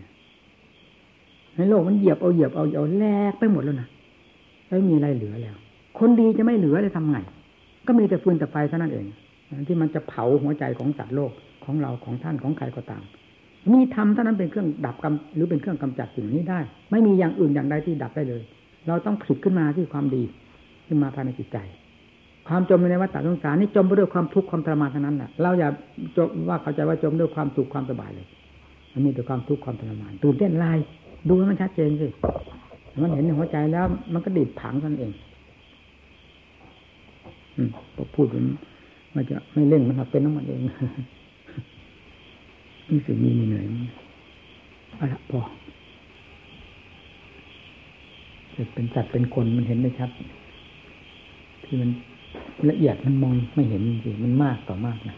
ในโลกมันเหยียบเอาเหยียบเอาเอาแลกไปหมดแล้วนะไม่มีอะไรเหลือแล้ว คนดีจะไม่เหลือเลยทำไง ก็มีแต่ฟืนแต่ไฟเท่านั้นเองที่มันจะเผาหัวใจของสัตว์โลกของเราของท่านของใครก็ตาม มีธรรมเท่านั้นเป็นเครื่องดับกรรมหรือเป็นเครื่องกำจัดสิ่งนี้ได้ ไม่มีอย่างอื่นอย่างใดที่ดับได้เลย เราต้องผลิตขึ้นมาที่ความดีขึ้นมาภายในจิตใจ ความจมในวัฏสงสารนี่จมไปด้วยความทุกข์ความทรมานเท่านั้นแหละเราอย่าจมว่าเข้าใจว่าจมด้วยความสุขความสบายเลยมันมีแต่ความทุกข์ความทรมานตื่นเต้นลาย ดูให้มันชัดเจนสิ มันเห็นในหัวใจแล้ว มันก็ดิดผังกันเองอืมพอพูดมันจะไม่เล่นมันเป็นน้ำมันเองนี่สิมีมีเหนื่อยอะละพอเป็นสัตว์เป็นคนมันเห็นได้ชัด ที่มันละเอียดมันมองไม่เห็นจริงมันมากต่อมากนะ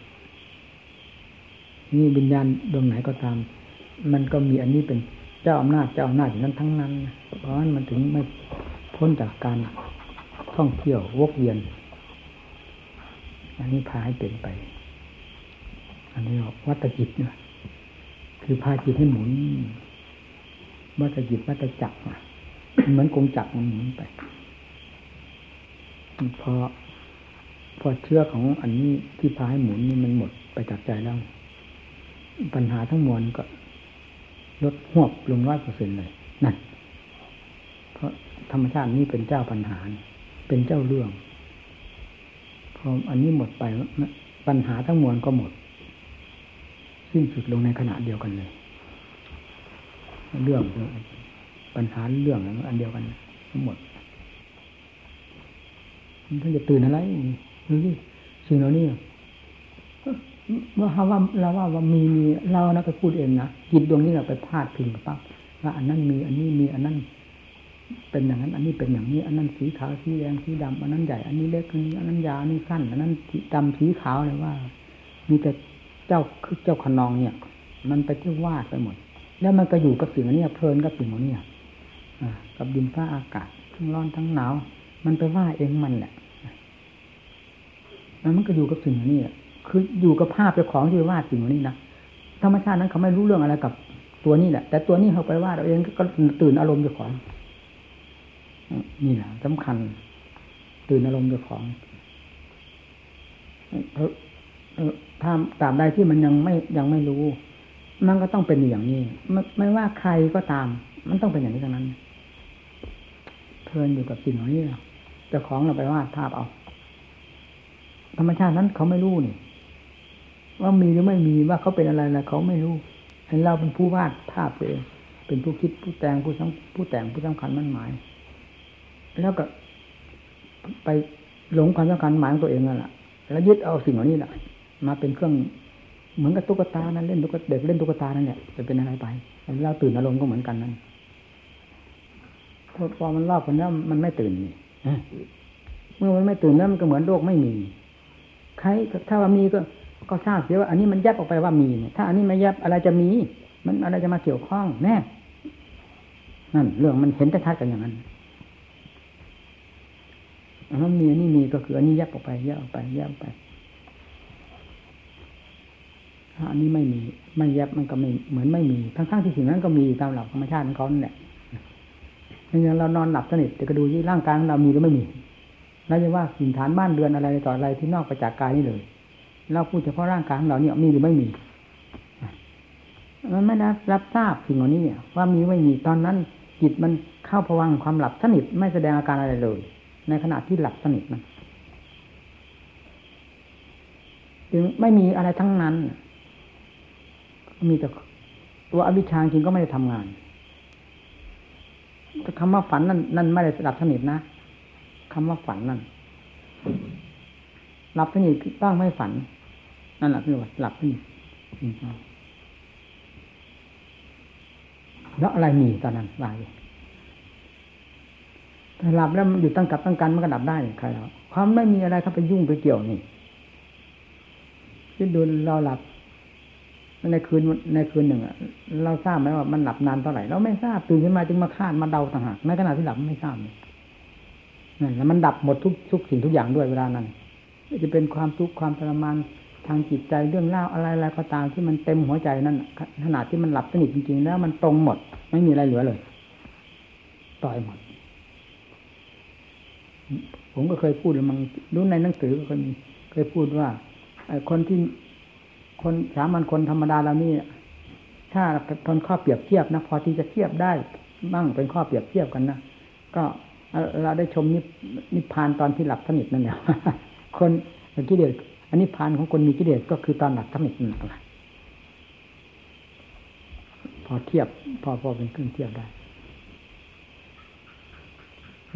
นี่วิญญาณดวงไหนก็ตาม มันก็มีอันนี้เป็น เจ้าอำนาจเจ้าอำนาจอย่างนั้นทั้งนั้นเพราะนั้นมันถึงไม่พ้นจากการท่องเที่ยววกเวียน อันนี้พาให้เป็นไป อันนี้วัตจิตเนี่ยคือพาจิตให้หมุน วัตจิตวัตจักรเหมือนกงจักรมันหมุนไปพอพอเชื่อของอันนี้ที่พาให้หมุนนี่มันหมดไปจากใจแล้ว ปัญหาทั้งมวลก็ ลดหวบลงร้อยเปอร์เซ็นเลยนั่นเพราะธรรมชาตินี้เป็นเจ้าปัญหา เป็นเจ้าเรื่องพออันนี้หมดไปปัญหาทั้งมวลก็หมด สิ้นสุดลงในขณะเดียวกันเลย เรื่องปัญหาเรื่องอันเดียวกันทั้งหมดท่านจะตื่นอะไรนี่สิ่งเหล่านี้ ว่อเขาว่าเราว่าว่ามีมีเรานะไปพูดเองนะจิตดวงนี้เราไปพาดพิงปั๊บว่าอันนั้นมีอันนี้มีอันนั้น เป็นอย่างนั้น อันนี้เป็นอย่างนี้ อันนั้นสีขาวสีแดงสีดำอันนั้นใหญ่อันนี้เล็กอันนี้อันนั้นยาวอันนี้สั้นอันนั้นดำสีขาวเลยว่า มีแต่เจ้าคือเจ้าขนองเนี่ย มันไปที่วาดไปหมด แล้วมันก็อยู่กับสิ่งนี้เพลินกับสิ่งนี้อ่กับดินฟ้าอากาศทั้งร้อนทั้งหนาว มันไปว่าเองมันแหละมันก็อยู่กับสิ่งนี้ คืออยู่กับภาพเจ้าของที่วาดสิ่งนี้นะธรรมชาตินั้นเขาไม่รู้เรื่องอะไรกับตัวนี้แหละแต่ตัวนี้เขาไปวาดเราเองก็ตื่นอารมณ์เจ้าของนี่แหละสำคัญ ตื่นอารมณ์เจ้าของถ้าตามใดที่มันยังไม่ยังไม่รู้ มันก็ต้องเป็นอย่างนี้ไม่ไม่ว่าใครก็ตาม มันต้องเป็นอย่างนี้ทั้งนั้นเพลินอยู่กับสิ่งนี้เจ้าของเราไปวาดภาพเอาธรรมชาตินั้นเขาไม่รู้นี่ ว่ามีหรือไม่มีว่าเขาเป็นอะไรนะเขาไม่รู้เราเป็นผู้วาดภาพเองเป็นผู้คิดผู้แต่งผู้ทั้งผู้แต่งผู้สำคัญมั่นหมาย แล้วก็ไปหลงความสำคัญหมายของตัวเองนั่นแหละแล้วยึดเอาสิ่งเหล่านี้แหละมาเป็นเครื่องเหมือนกับตุ๊กตานั้นเล่นตุ๊กเด็กเล่นตุ๊กตานั่นแหละจะเป็นอะไรไปเราตื่นอารมณ์ก็เหมือนกันนั่นพอมันรอบกันแล้วมันไม่ตื่นนี่เมื่อมันไม่ตื่นแล้วมันก็เหมือนโลกไม่มี ใครถ้าว่ามีก็ ก็ทราบเสียว่า อันนี้มันแยบออกไปว่ามีเนี่ยถ้าอันนี้ไม่แยบอะไรจะมี มันอะไรจะมาเกี่ยวข้องแน่นั่นเรื่องมันเห็นชัดๆกันอย่างนั้นอันนั้นมีอันนี้มีก็คืออันนี้แยบออกไปแยบออกไปแยบออกไป ถ้าอันนี้ไม่มีไม่แยบมันก็ไม่เหมือนไม่มีทั้งๆที่สิ่งนั้นก็มีตามหลักธรรมชาติของเขาเนี่ยอย่างเรานอนหลับสนิทแต่ก็ดูที่ร่างกายของเรามีหรือไม่มีแล้วจะว่าสินฐานบ้านเรือนอะไรต่ออะไรที่นอกไปจากกายนี่เลย เราพูดเฉพาะร่างกายของเราเนี่ยมีหรือไม่มี มันไม่รับรับทราบสิ่งเหล่านี้เนี่ยว่ามีไม่มีตอนนั้น จิตมันเข้าผวังความหลับสนิทไม่แสดงอาการอะไรเลย ในขณะที่หลับสนิทมันจึงไม่มีอะไรทั้งนั้น มีแต่ตัวอวิชชาจริงก็ไม่ได้ทำงานคำว่าฝันนั่นนั่นไม่ได้หลับสนิทนะคำว่าฝันนั่น หลับสนิทต้งไม่ฝัน นั่นแหละคือว่าหลับสนิทแล้วอะไรมีตอนนั้นว่าอยู่ถ้าหลับแล้วมันอยู่ตั้งกับตั้งกันมันก็ดับได้ใครเราความไม่มีอะไรเข้าไปยุ่งไปเกี่ยวนี่คิดดูเราหลับในคืนในคืนหนึ่งเราทราบไหมว่ามันหลับนานเท่าไหร่เราไม่ทราบตื่นขึ้นมาจึงมาคาดมาเดาต่างหากในขณะที่หลับไม่ทราบนั่นแล้วมันดับหมดทุกทุกสิ่งทุกอย่างด้วยเวลานั้น จะเป็นความทุกข์ความทรมานทางจิตใจเรื่องเล่าอะไรอะไรก็ตามที่มันเต็มหัวใจนั่นขนาดที่มันหลับสนิทจริงๆ แล้วมันตรงหมด ไม่มีอะไรเหลือเลยต่อยหมด ผมก็เคยพูดมันรู้ในหนังสือก็เคยเคยพูดว่าอคนที่คนสามัญคนธรรมดาเรานี่ถ้าทนข้อเปรียบเทียบนะพอที่จะเทียบได้บ้างเป็นข้อเปรียบเทียบกันนะก็เราได้ชมนิพพานตอนที่หลับสนิทนั่นแหละ คนกิเลสอันนี้พานของคนมีกิเลสก็คือตอนหลักทำอีกนั่นแหละพอเทียบพอพอเป็นเครื่องเทียบได้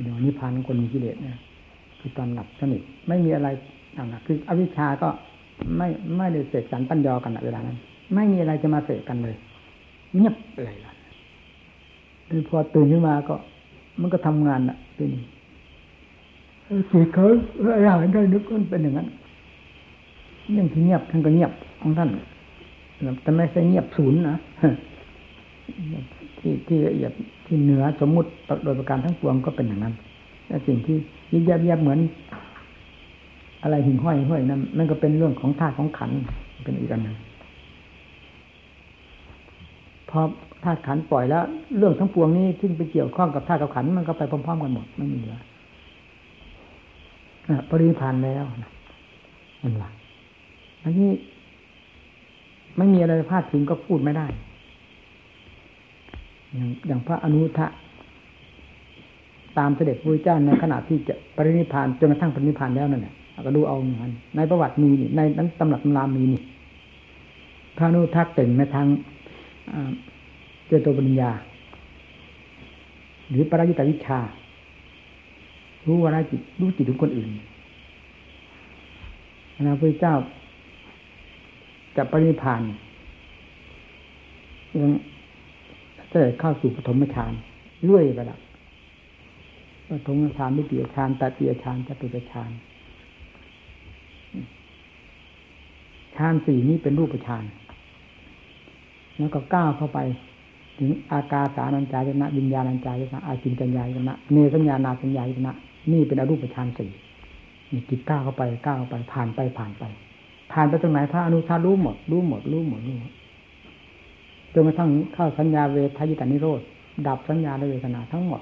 เดี๋ยวนิพพานของคนมีกิเลสเนี่ยคือตอนหลับสนิทไม่มีอะไรต่างคืออวิชชาก็ไม่ไม่ได้เสกสรรปัญญากันเวลานั้น ไม่มีอะไรจะมาเสกกันเลยเงียบเลยล่ะพอตื่นขึ้นมาก็ มันก็ทำงานอะเป็น จิตเขาอะไรได้นึกมันเป็นอย่างนั้นเรื่องที่เงียบท่านก็เงียบของท่านแต่ไม่ใช่เงียบศูนย์นะที่ที่ละเอียดที่เหนือสมมุติโดยประการทั้งปวงก็เป็นอย่างนั้นและสิ่งที่ยิบยับยับเหมือน อะไรหิ่งห้อยห้อยนั่นนั่นก็เป็นเรื่องของธาตุของขันเป็นอีกอันหนึ่งพอธาตุขันปล่อยแล้ว เรื่องทั้งปวงนี้ที่ไปเกี่ยวข้องกับธาตุกับขันมันก็ไปพร้อมๆกันหมดไม่มีเหลือ ปริพานแล้วนั่นแหละอันนี้ไม่มีอะไรพลาดถึงก็พูดไม่ได้ อย่างอย่างพระอนุทะตามเสด็จพระเจ้าในขณะที่จะปรินิพานจนกระทั่งปรินิพานแล้วนั่นแหละก็ดูเอาอย่างนั้นในประวัติมีนี่ในนั้นตำหนักตำรามีนี่ พระอนุทักเก่งในทางเจโตปัญญา หรือปรายุตวิชา รู้ว่าจิตรู้จิตของคนอื่นนะพระเจ้าจะปรินิพานยังจะเข้าสู่ปฐมฌานเรื่อยไปละปฐมฌานมิติฌานตติยฌานจตุตฌานฌานสี่นี้เป็นรูปฌานแล้วก็ก้าวเข้าไป ถึงอากาสานัญจายนะวิญญาณัญจายนะอาจินจัญญายนะเนสัญญานาสัญญายนะ นี่เป็นอรูปฌานสี่จิตก้าวเข้าไปก้าวเขาไปผ่านไปผ่านไป ผ่านไปตรงไหนพระอนุชารู้หมด รู้หมด รู้หมดรู้หมดจนกระทั่งเข้าสัญญาเวทายตานิโรธดับสัญญาและเวทนาทั้งหมด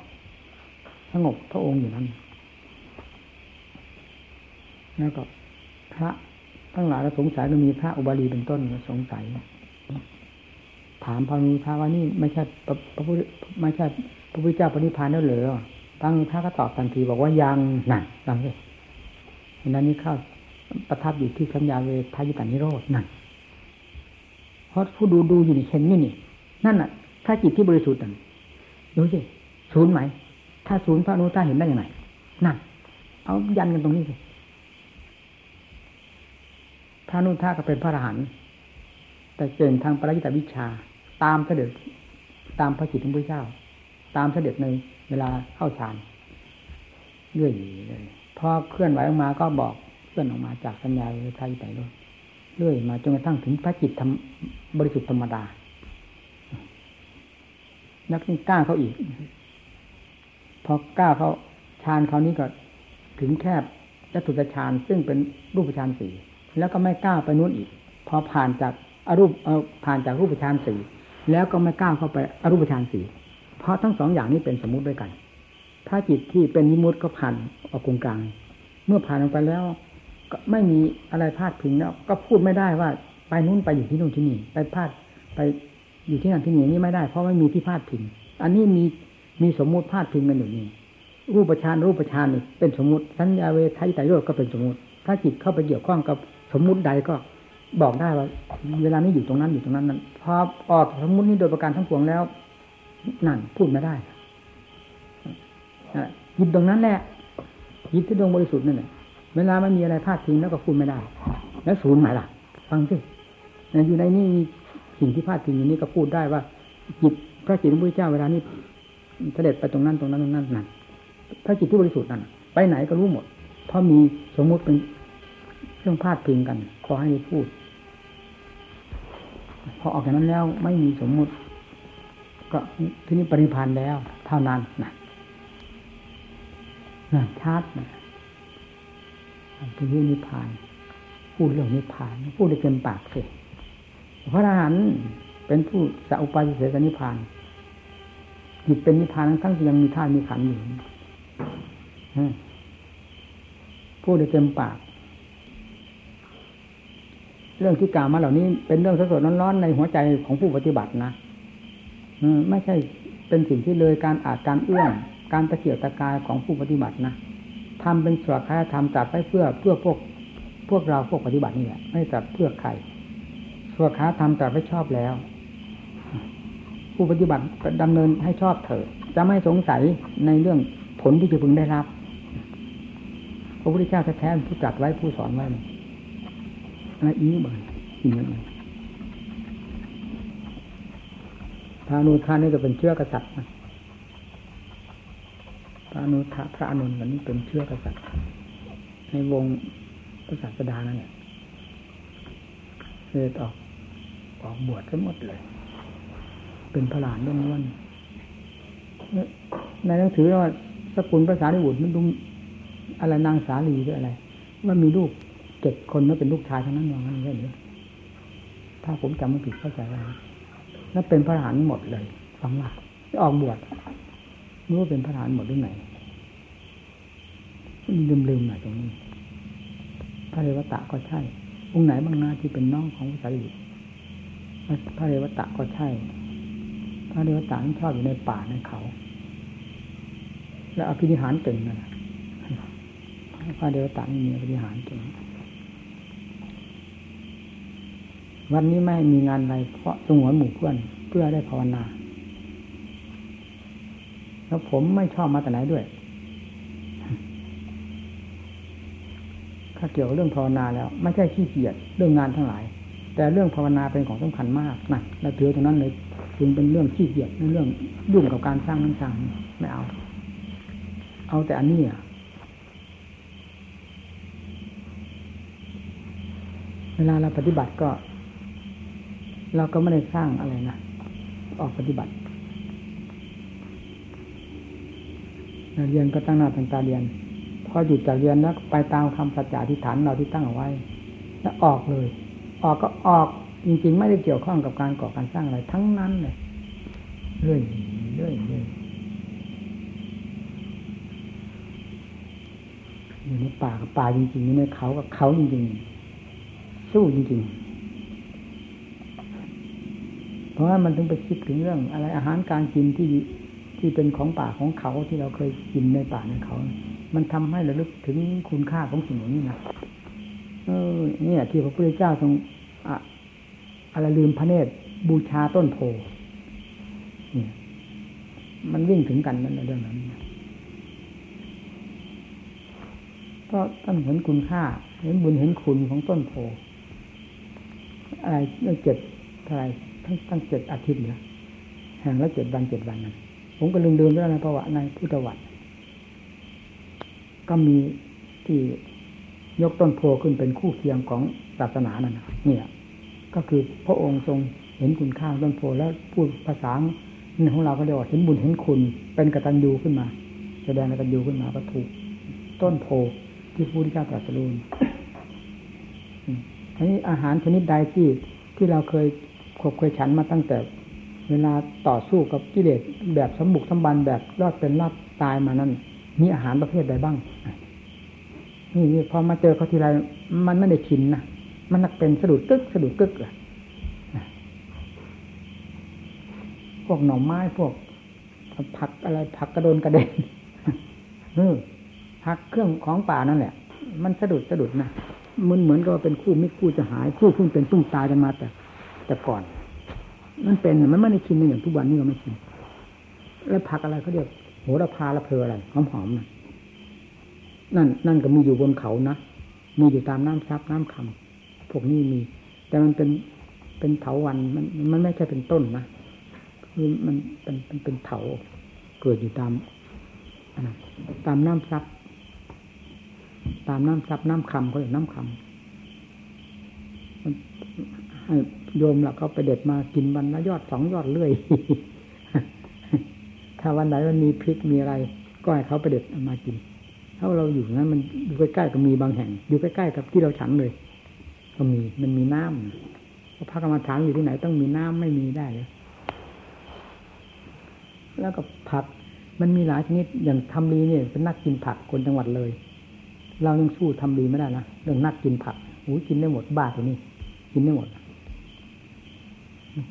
สงบพระองค์อยู่นั้นแล้วก็พระทั้งหลายสงสัยก็มีพระอุบาลีเป็นต้นสงสัยถามพระนุทาว่านี่ไม่ใช่พระพุทธไม่ใช่พระพุทธเจ้าปณิพานแล้วเหรอ ตั้งพระก็ตอบทันทีบอกว่ายังนั่นนั่นเลยนั้นนี้เข้าประทับอยู่ที่สัญญาเวทายตานิโรธนั่นเพราะผู้ดูดูอยู่นี่เห็นอยู่นี่ นั่นน่ะ ถ้าจิตที่บริสุทธิ์นั่นดูสิศูนย์ไหม ถ้าศูนย์พระนุท่าเห็นได้ยังไงนั่น เอายันกันตรงนี้สิพระนุท่าก็เป็นพระอรหันต์แต่เก่งทางปริยิตวิชา ตามเสด็จตามพระจิตของพระเจ้า ตามเสด็จใน วลาเข้าฌานเรื่อยเลยพอเคลื่อนไหวออกมาก็บอกเคลื่อนออกมาจากสัญญาวิทยไปด้วยเรื่อยมาจนกระทั่งถึงพระจิตทำบริสุทธิ์ธรรมดา นักนี่กล้าเขาอีก พอกล้าเขาฌานเขานี้ก็ถึงแคบจตุตฌานซึ่งเป็นรูปฌานสี่แล้วก็ไม่กล้าไปนู้นอีก พอผ่านจากอรูปผ่านจากรูปฌานสี่แล้วก็ไม่กล้าเข้าไปอรูปฌานสี่ เพราะทั้งสองอย่างนี้เป็นสมมุติด้วยกัน ถ้าจิตที่เป็นนิมุตก็ผ่านออกกลางกลาง เมื่อผ่านลงไปแล้ว ก็ไม่มีอะไรพลาดพิงแล้ว ก็พูดไม่ได้ว่าไปนู้นไปอยู่ที่นู่นที่นี่ ไปพลาดไปอยู่ที่นั่นที่นี่นี่ไม่ได้ เพราะไม่มีที่พลาดพิง อันนี้มีมีสมมุติพลาดพิงกันอยู่นี่รูปฌานรูปฌานนี่เป็นสมมติสัญญาเวทายไตโยก็เป็นสมมติ ถ้าจิตเข้าไปเกี่ยวข้องกับสมมุติใดก็บอกได้ว่า เวลานี้อยู่ตรงนั้นอยู่ตรงนั้นนั้นพอออกสมมุตินี้โดยประการทั้งปวงแล้ว นั่นพูดไม่ได้ยิบตรงนั้นแหละยิบที่ดวงบริสุทธิ์นั่นแหละเวลาไม่มีอะไรพลาดทิ้งแล้วก็พูดไม่ได้ แล้วศูนย์หมายล่ะ ฟังสิอยู่ในนี้สิ่งที่พลาดทิ้งอยู่นี้ก็พูดได้ว่าจิตพระจิตของพระเจ้าเวลานี้เสด็จไปตรงนั้นตรงนั้นตรงนั้นนั่นพระจิตที่บริสุทธิ์นั่นไปไหนก็รู้หมด เพราะมีสมมุติเป็นเรื่องพลาดพิงกัน ขอให้พูด พอออกจากนั้นแล้วไม่มีสมมุติ ก็ที่นี้ปริพันธ์แล้ว เท่านั้นนะนะชาตินะเป็นผู้นิพพานพูดเรื่องนิพพานพูดได้เกินปากสิพระอรหันต์เป็นผู้สัพปายเสสนิพพานจิตเป็นนิพพานทั้งที่ยังมีธาตุมีขันธ์อยู่พูดได้เต็มปาก เรื่องที่กล่าวมาเหล่านี้ เป็นเรื่องสดๆร้อนๆในหัวใจของผู้ปฏิบัตินะ ไม่ใช่เป็นสิ่งที่เลยการอาจการเอื้อมการตะเกียบตะกายของผู้ปฏิบัตินะทำเป็นสวดคาทำตัดไปเพื่อเพื่อพวกพวกเราพวกปฏิบัตินี่แหละไม่ตัดเพื่อใครสวดคาทำตัดไปชอบแล้ว ผู้ปฏิบัติดำเนินให้ชอบเถอะจะไม่สงสัยในเรื่องผลที่จะพึงได้รับพระพุทธเจ้าแท้ๆผู้ตรัสไว้ผู้สอนไว้อะไรอีกบ้างอีกอย่าง พระอนุทานนี่ก็เป็นเชื้อกษัตริย์นะพระอนุทาพระอนุนวันนี้เป็นเชื้อกษัตริย์ ในวงพระศาสดานั่นแหละเลยออกออกบวชทั้งหมดเลย เป็นพระหลานล้วนในหนังสือว่าสกุลภาษาดิบุตรมันดูอะไรนางสาลีหรืออะไร ว่ามีลูกเจ็ดคนแล้วเป็นลูกชายทั้งนั้นว่างั้นใช่หรือถ้าผมจำไม่ผิดเข้าใจว่านั่นเป็นพระหานหมดเลยสำหรับออกบวชรู้ว่าเป็นพระหานหมดหรือไงลืมลืมหน่อยตรงนี้ พระเรวตะก็ใช่ องค์ไหนบ้างนะที่เป็นน้องของพระสารีบุตรพระเรวตะก็ใช่ พระเรวตะนี่ชอบอยู่ในป่าในเขา และอภินิหารเก่งนะพระเรวตะนี่มีอภินิหารเก่ง วันนี้ไม่มีงานอะไรเพราะสงวนหมู่เพื่อนเพื่อได้ภาวนา แล้วผมไม่ชอบมาแต่ไหนด้วย ถ้าเกี่ยวกับเรื่องภาวนาแล้ว ไม่ใช่ขี้เกียจเรื่องงานทั้งหลาย แต่เรื่องภาวนาเป็นของสำคัญมากนะและถือตรงนั้นเลยจึงเป็นเรื่องขี้เกียจในเรื่องยุ่งกับการสร้างนั้นสร้างไม่เอา เอาแต่อันนี้อะเวลาเราปฏิบัติก็ เราก็ไม่ได้สร้างอะไรนะ ออกปฏิบัติเรียนก็ตั้งหน้าตั้งตาเรียน พอหยุดจากเรียนแล้วไปตามคำสัจจะที่ฐานเราที่ตั้งเอาไว้ แล้วออกเลย ออกก็ออกจริง ๆ ไม่ได้เกี่ยวข้องกับการก่อการสร้างอะไรทั้งนั้นเลยเรื่อยเรื่อยเรื่อยอยู่ในป่ากับป่าจริงๆอยู่ในเขากับเขาจริงๆ สู้จริง ๆ เพราะว่ามันถึงไปคิดถึงเรื่อง อะไรอาหารการกินที่ที่เป็นของป่าของเขาที่เราเคยกินในป่าในเขา มันทำให้ระลึกถึงคุณค่าของสิ่งนี้นะเออเนี่ยที่พระพุทธเจ้าทรงอะอะไรลืมพระเนตรบูชาต้นโพนี่มันวิ่งถึงกันนั่นเรื่องนั้นก็ท่านเห็นคุณค่า เห็นบุญเห็นคุณของต้นโพอะไรเจ็ดอะไร ทั้งทั้งเจ็ดอาทิตย์เนี่ยแห่งละเจ็ดวันเจ็ดวันนั้นผมก็ลืมเดิมแล้วนะประวัติในพุทธวัตรก็มีที่ยกต้นโพขึ้นเป็นคู่เคียงของศาสนานั่นเนี่ย ก็คือพระองค์ทรงเห็นคุณค่าต้นโพแล้วพูดภาษาของเราก็เรียกว่าเห็นบุญเห็นคุณ เป็นกตัญญูขึ้นมา แสดงกตัญญูขึ้นมาก็ถูกต้นโพที่พูดที่เจ้าตรัสรู้อันนี้อาหารชนิดใดที่ที่เราเคย ขบเคยฉันมาตั้งแต่ เวลาต่อสู้กับกิเลสแบบสมบุกสมบันแบบรอดเป็นรอดตายมานั้น มีอาหารประเภทใดบ้างนี่นี่พอมาเจอเขาทีไรมันไม่ได้ชินนะมันนักเป็นสะดุดตึกสะดุดตึกอะพวกหน่อไม้พวกผักอะไรผักกระโดนกระเด็นเออผักเครื่องของป่านั่นแหละ มันสะดุดสะดุดนะมันเหมือนกับเป็นคู่มิตรคู่จะหาย คู่พุ่งเป็นตุ้งตายกันมาแต่ แต่ก่อน มันเป็นมันไม่ได้ชินอย่างทุกวันนี้เราไม่ชินแล้วผักอะไรเขาเรียกโหระพาละเพออะไรหอมๆนะนั่น นั่นก็มีอยู่บนเขานะมีอยู่ตามน้ำซับน้ำคำพวกนี้มี แต่มันเป็นเป็นเถาวันมันมันไม่ใช่เป็นต้นนะคือมันเป็นเป็นเป็นเถาเกิดอยู่ตามตามน้ำซับตามน้ำซับน้ำคำเขาเรียกน้ำคำให้ โยมล่ะเขาไปเด็ดมากินวันละยอดสองยอดเรื่อย ถ้าวันไหนมันมีพริกมีอะไร ก็ให้เขาไปเด็ดมากิน ถ้าเราอยู่นั้น มันอยู่ใกล้ๆก็มีบางแห่ง อยู่ใกล้ๆกับที่เราฉันเลย ก็มีมันมีน้ำพราะกรรมฐานอยู่ที่ไหนต้องมีน้ำไม่มีได้เลยแล้วก็ผักมันมีหลายชนิดอย่างทำรีเนี่ย เป็นนักกินผักคนจังหวัดเลย เรายังสู้ทำรีไม่ได้นะเรื่องนักกินผักหูกินได้หมดบ้าตัวนี้ กินได้หมด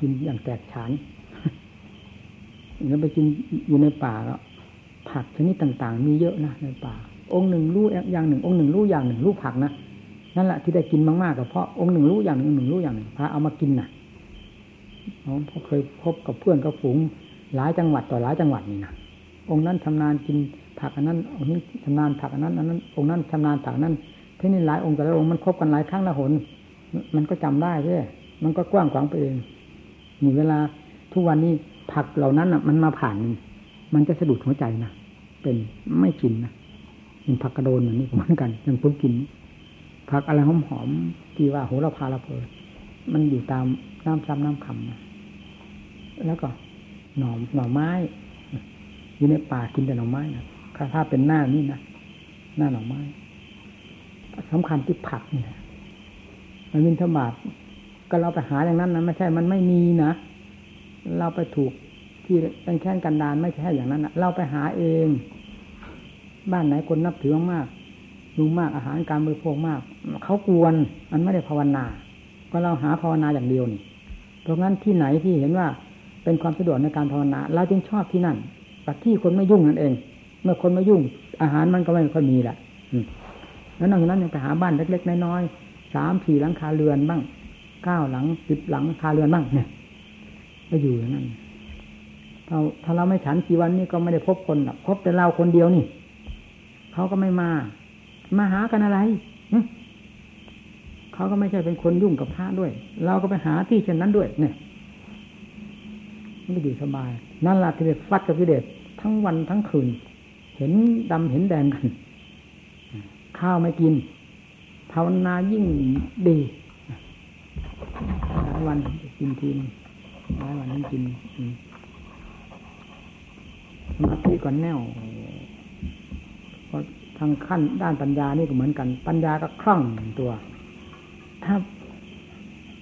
กินอย่างแตกฉานแล้วไปกินอยู่ในป่าแล้วผักชนิดต่างๆ มีเยอะนะในป่า องค์หนึ่งรู้อย่างหนึ่ง องค์หนึ่งรู้อย่างหนึ่งรู้ผักนะนั่นแหละที่ได้กินมากๆก็เพราะองค์หนึ่งรู้อย่างหนึ่งองค์หนึ่งรู้อย่างหนึ่งพาเอามากินน่ะผมเคยพบกับเพื่อนกับฝูงหลายจังหวัดต่อหลายจังหวัดนี่นะองค์นั้นชำนาญกินผักอันนั้นองค์นี้ชำนาญผักอันนั้นอันนั้น องค์นั้นชำนาญผักนั้นที่นี่หลายองค์แต่ละองค์มันพบกันหลายครั้งละหน มันก็จำได้ใช่มันก็กว้างขวางไปเอง นี่เวลาทุกวันนี้ผักเหล่านั้นอะ มันมาผ่านมันจะสะดุดหัวใจนะเป็นไม่กินนะเป็นผักกระโดนอย่างนี้เหมือนกันยังผมกิน ผักอะไรหอมๆที่ว่าโหระพาละเพอมันอยู่ตามน้ำซ้ำน้ำคำนะแล้วก็หน่อหน่อไม้อยู่ในป่ากินแต่หน่อไม้นะถ้าเป็นหน้านี่นะหน้าหน่อไม้สำคัญที่ผักนี่แหละมันวินทบาท ก็เราไปหาอย่างนั้นนะไม่ใช่มันไม่มีนะเราไปถูกที่เป็นแค่กันดานไม่ใช่อย่างนั้นนะเราไปหาเอง บ้านไหนคนนับถือมากยุ่งมากอาหารการบริโภคมากเขากวนมันไม่ได้ภาวนา ก็เราหาภาวนาอย่างเดียวนี่เพราะงั้นที่ไหนที่เห็นว่าเป็นความสะดวกในการภาวนาเราจึงชอบที่นั่นแต่ที่คนไม่ยุ่งนั่นเอง เมื่อคนไม่ยุ่ง อาหารมันก็ไม่ค่อยมีแหละแล้วนอกจากนั้นยังไปหาบ้านเล็กๆน้อยๆสามสี่หลังคาเรือนบ้าง เก้าหลังสิบหลังคาเรือนบ้างเนี่ยก็อยู่อย่างนั้นถ้าถ้าเราไม่ฉันกี่วันนี้ก็ไม่ได้พบคนหรอกพบแต่เราคนเดียวนี่เขาก็ไม่มา มาหากันอะไรเขาก็ไม่ใช่เป็นคนยุ่งกับพระด้วย เราก็ไปหาที่เช่นนั้นด้วย เนี่ยไม่อยู่สบาย นั่นแหละที่เด็กฟัดกับพิเดชทั้งวันทั้งคืน เห็นดำเห็นแดงกัน ข้าวไม่กินภาวนายิ่งดี วันกินทีนหลายวันนั้กินสมาธิก่อนแน่วเพราะทางขั้นด้านปัญญานี่ก็เหมือนกัน ปัญญาก็คล่องตัว ถ้า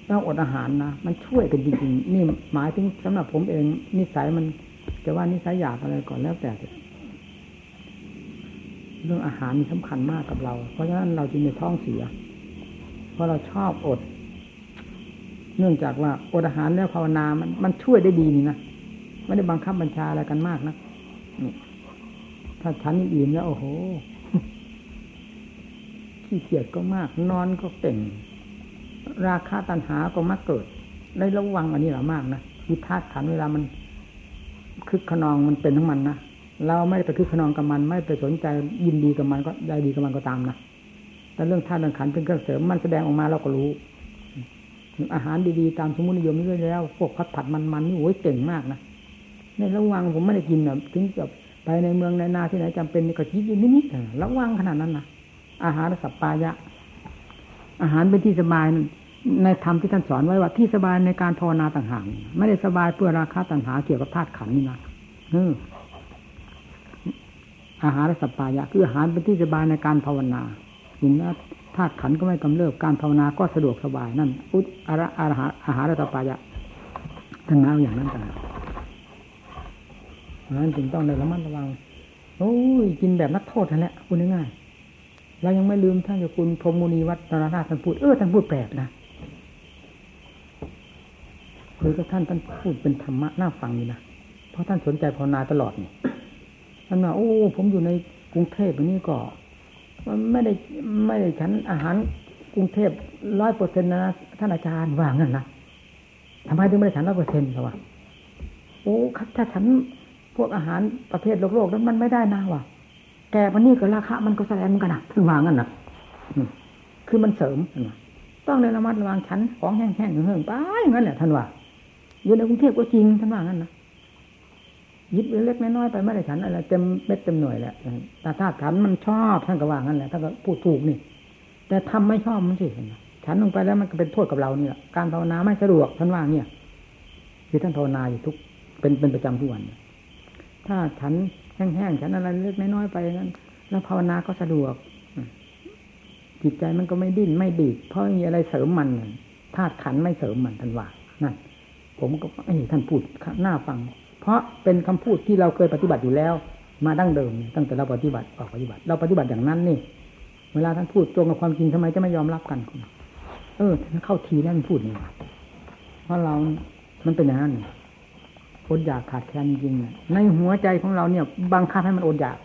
ต้องอดอาหารนะมันช่วยกันจริงๆนี่หมายถึงสำหรับผมเองนิสัยมันจะว่านิสัยอยากอะไรก่อนแล้วแต่เรื่องอาหารมีสำคัญมากกับเรา เพราะฉะนั้นเราจึงในท้องเสีย เพราะเราชอบอด เนื่องจากว่าอดอาหารแล้วภาวนามันมันช่วยได้ดีนี่นะไม่ได้บังคับบัญชาอะไรกันมากนะถ้าฉันอิ่มแล้วโอ้โหขี้เกียจก็มาก นอนก็เก่ง ราคาตัณหาก็มักเกิด ได้ระวังอันนี้หรอมากนะคือธาตุขันเวลามันคึกขนองมันเป็นทั้งมันนะเราไม่ได้ไปคึกขนองกับมัน ไม่ไปสนใจยินดีกับมันก็ได้ดีกับมันก็ตามนะแต่เรื่องธาตุขันเป็นเครื่องเสริมมันแสดงออกมาเราก็รู้ อาหารดีๆตามสมมตินิยมนี่แล้ว พวกผัดผัดมันๆนี่โอ้ยเก่งมากนะในระวังผมไม่ได้กินแบบถึงกับไปในเมืองในนาที่ไหนจำเป็นก็คิดนิดๆระวังขนาดนั้นนะอาหารสัปปายะ อาหารเป็นที่สบายในธรรมที่ท่านสอนไว้ว่าที่สบายในการภาวนาต่างหากไม่ได้สบายเพื่อราคาต่างหาเกี่ยวกับธาตุขันนี่นะอาหารสัปปายะ คืออาหารเป็นที่สบายในการภาวนาหินธาตุขันก็ไม่กำเริบการภาวนาก็สะดวกสบายนั่น อุตอาระอาหารอาหารสัปายะทั้งนั้นอย่างนั้นต่างนั้นจึงต้องในระมัดระวังโอ้ยกินแบบนักโทษนั่นแหละพูดง่ายๆเรายังไม่ลืมท่านเจ้าคุณพรมมุนีวัดนราธาท่านพูดเออท่านพูดแปลกนะคือก็ท่านท่านพูดเป็นธรรมะน่าฟังนี่นะเพราะท่านสนใจภาวนาตลอดนี่ท่านว่าโอ้ ผมอยู่ในกรุงเทพอันนี้ก็ มันไม่ได้ไม่ได้ฉันอาหารกรุงเทพร้อยเปอร์เซ็นต์นะท่านอาจารย์ว่างั้นนะทำไมถึงไม่ได้ฉันร้อยเปอร์เซ็นต์ล่ะวะโอ้ถ้าฉันพวกอาหารประเภทโลกโลกนั้นมันไม่ได้นะวะแกวันนี้ก็ราคา มันก็แสดงกันนะท่านว่างั้นนะคือมันเสริมต้องในระมัดระวังฉันของแห้งๆเหื่องไปงั้นแหละท่านว่าอยู่ในกรุงเทพก็จริงท่านว่างั้นนะ ยิบเล็กน้อยไปไม่ได้ฉันอะไรเต็มเม็ดเต็มหน่วยแหละแต่ถ้าฉันมันชอบท่านก็ว่างั้นแหละท่านก็พูดถูกนี่ แต่ทำไม่ชอบมันสิฉันลงไปแล้วมันก็เป็นโทษกับเราเนี่ยการภาวนาไม่สะดวกท่านว่าเนี่ยคือท่านภาวนาอยู่ทุกเป็นเป็นประจำทุกวัน ถ้าฉันแห้งๆฉันอะไรเล็กน้อยไปนั้น แล้วภาวนาก็สะดวกจิตใจมันก็ไม่ดิ้นไม่ดีดเพราะมีอะไรเสริมมันธาตุขันไม่เสริมมันท่านว่านั่นผมก็ไอ้ท่านพูดหน้าฟัง เพราะเป็นคำพูดที่เราเคยปฏิบัติอยู่แล้ว มาดั้งเดิม ตั้งแต่เราปฏิบัติออกปฏิบัติ เราปฏิบัติอย่างนั้นนี่ เวลาท่านพูดตรงกับความจริงทำไมจะไม่ยอมรับกันเออท่านเข้าทีแล้วท่านพูดนี่เพราะเรา มันเป็นอย่างนั้นอดอยากขาดแคลนจริงๆในหัวใจของเราเนี่ย บังคับให้มันอดอยาก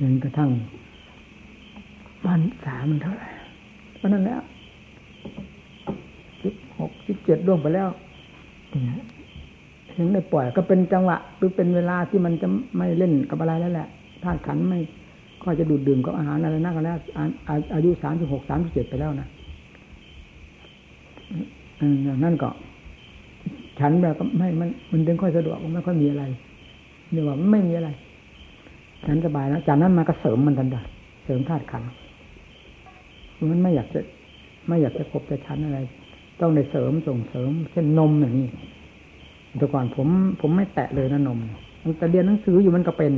จนกระทั่งวันสามมันเท่าไหร่วันนั้นแล้วสิบหกสิบเจ็ดล่วงไปแล้ว ถึงได้ปล่อยก็เป็นจังหวะหรือเป็นเวลาที่มันจะไม่เล่นกับอะไรแล้วแหละธาตุขันไม่ก็จะดูดดื่มกับอาหารอะไรนักแล้วอายุสามสิบหกสามสิบเจ็ดไปแล้วนะอย่างนั้นก็ ฉันแบบก็ไม่มันมันดึงค่อยสะดวกไม่ค่อยมีอะไรเรียว่าไม่มีอะไร ฉันสบายแล้วจากนั้นมาก็เสริมมันทันทีเสริมธาตุขันมันไม่อยากจะ ไม่อยากจะคบจะชั้นอะไร ต้องได้เสริมส่งเสริมเช่นนมอย่างนี้ แต่ก่อนผม ผมไม่แตะเลยนะนมแต่เรียนหนังสืออยู่มันก็เป็น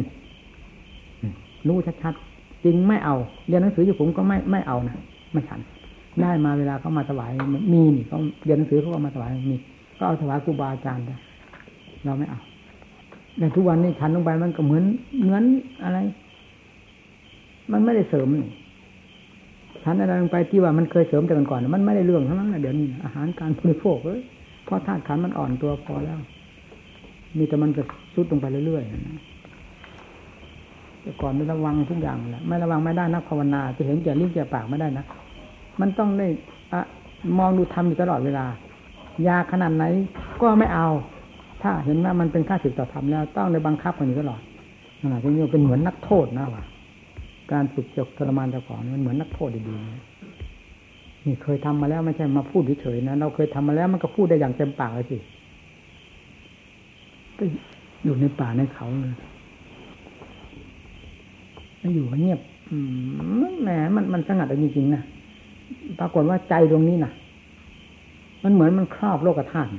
รู้ชัดๆจริงไม่เอา เรียนหนังสืออยู่ผมก็ไม่ไม่เอานะไม่ฉัน ได้มาเวลาเขามาถวายมีนี่เขาเรียนหนังสือเขาก็มาถวายมีก็เอาถวายครูบาอาจารย์เราไม่เอาแต่ทุกวันนี้ฉันลงไปมันก็เหมือนเหมือนอะไร มันไม่ได้เสริมนี่ฉันอะไรลงไปที่ว่ามันเคยเสริมแต่ก่อนมันไม่ได้เรื่องทั้งนั้นนะเดี๋ยวนี้อาหารการบริโภคเลย เพราะธาตุขันมันอ่อนตัวพอแล้ว มีแต่มันจะซุดลงไปเรื่อยๆแต่ก่อนไม่ระวังทุกอย่างแหละไม่ระวังไม่ได้นักภาวนา จะเห็นแก่ลิ้นแก่ปากไม่ได้นะมันต้องได้อะมองดูทำอยู่ตลอดเวลา ยาขนาดไหนก็ไม่เอา ถ้าเห็นว่ามันเป็นค่าศึกต่อธรรมแล้ว ต้องได้บังคับกันอยู่ตลอดขนาดนี้เป็นเหมือนนักโทษนะว่ะการฝึกจกทรมานเจ้าของมันเหมือนนักโทษดีๆ นี่เคยทำมาแล้วไม่ใช่มาพูดเฉยๆนะเราเคยทำมาแล้วมันก็พูดได้อย่างเต็มปากเลยสิก็อยู่ในป่าในเขาเลยไม่อยู่เงียบแหมมันมันสงัดจริงๆนะปรากฏว่าใจดวงนี้นะมันเหมือนมันครอบโลกธาตุ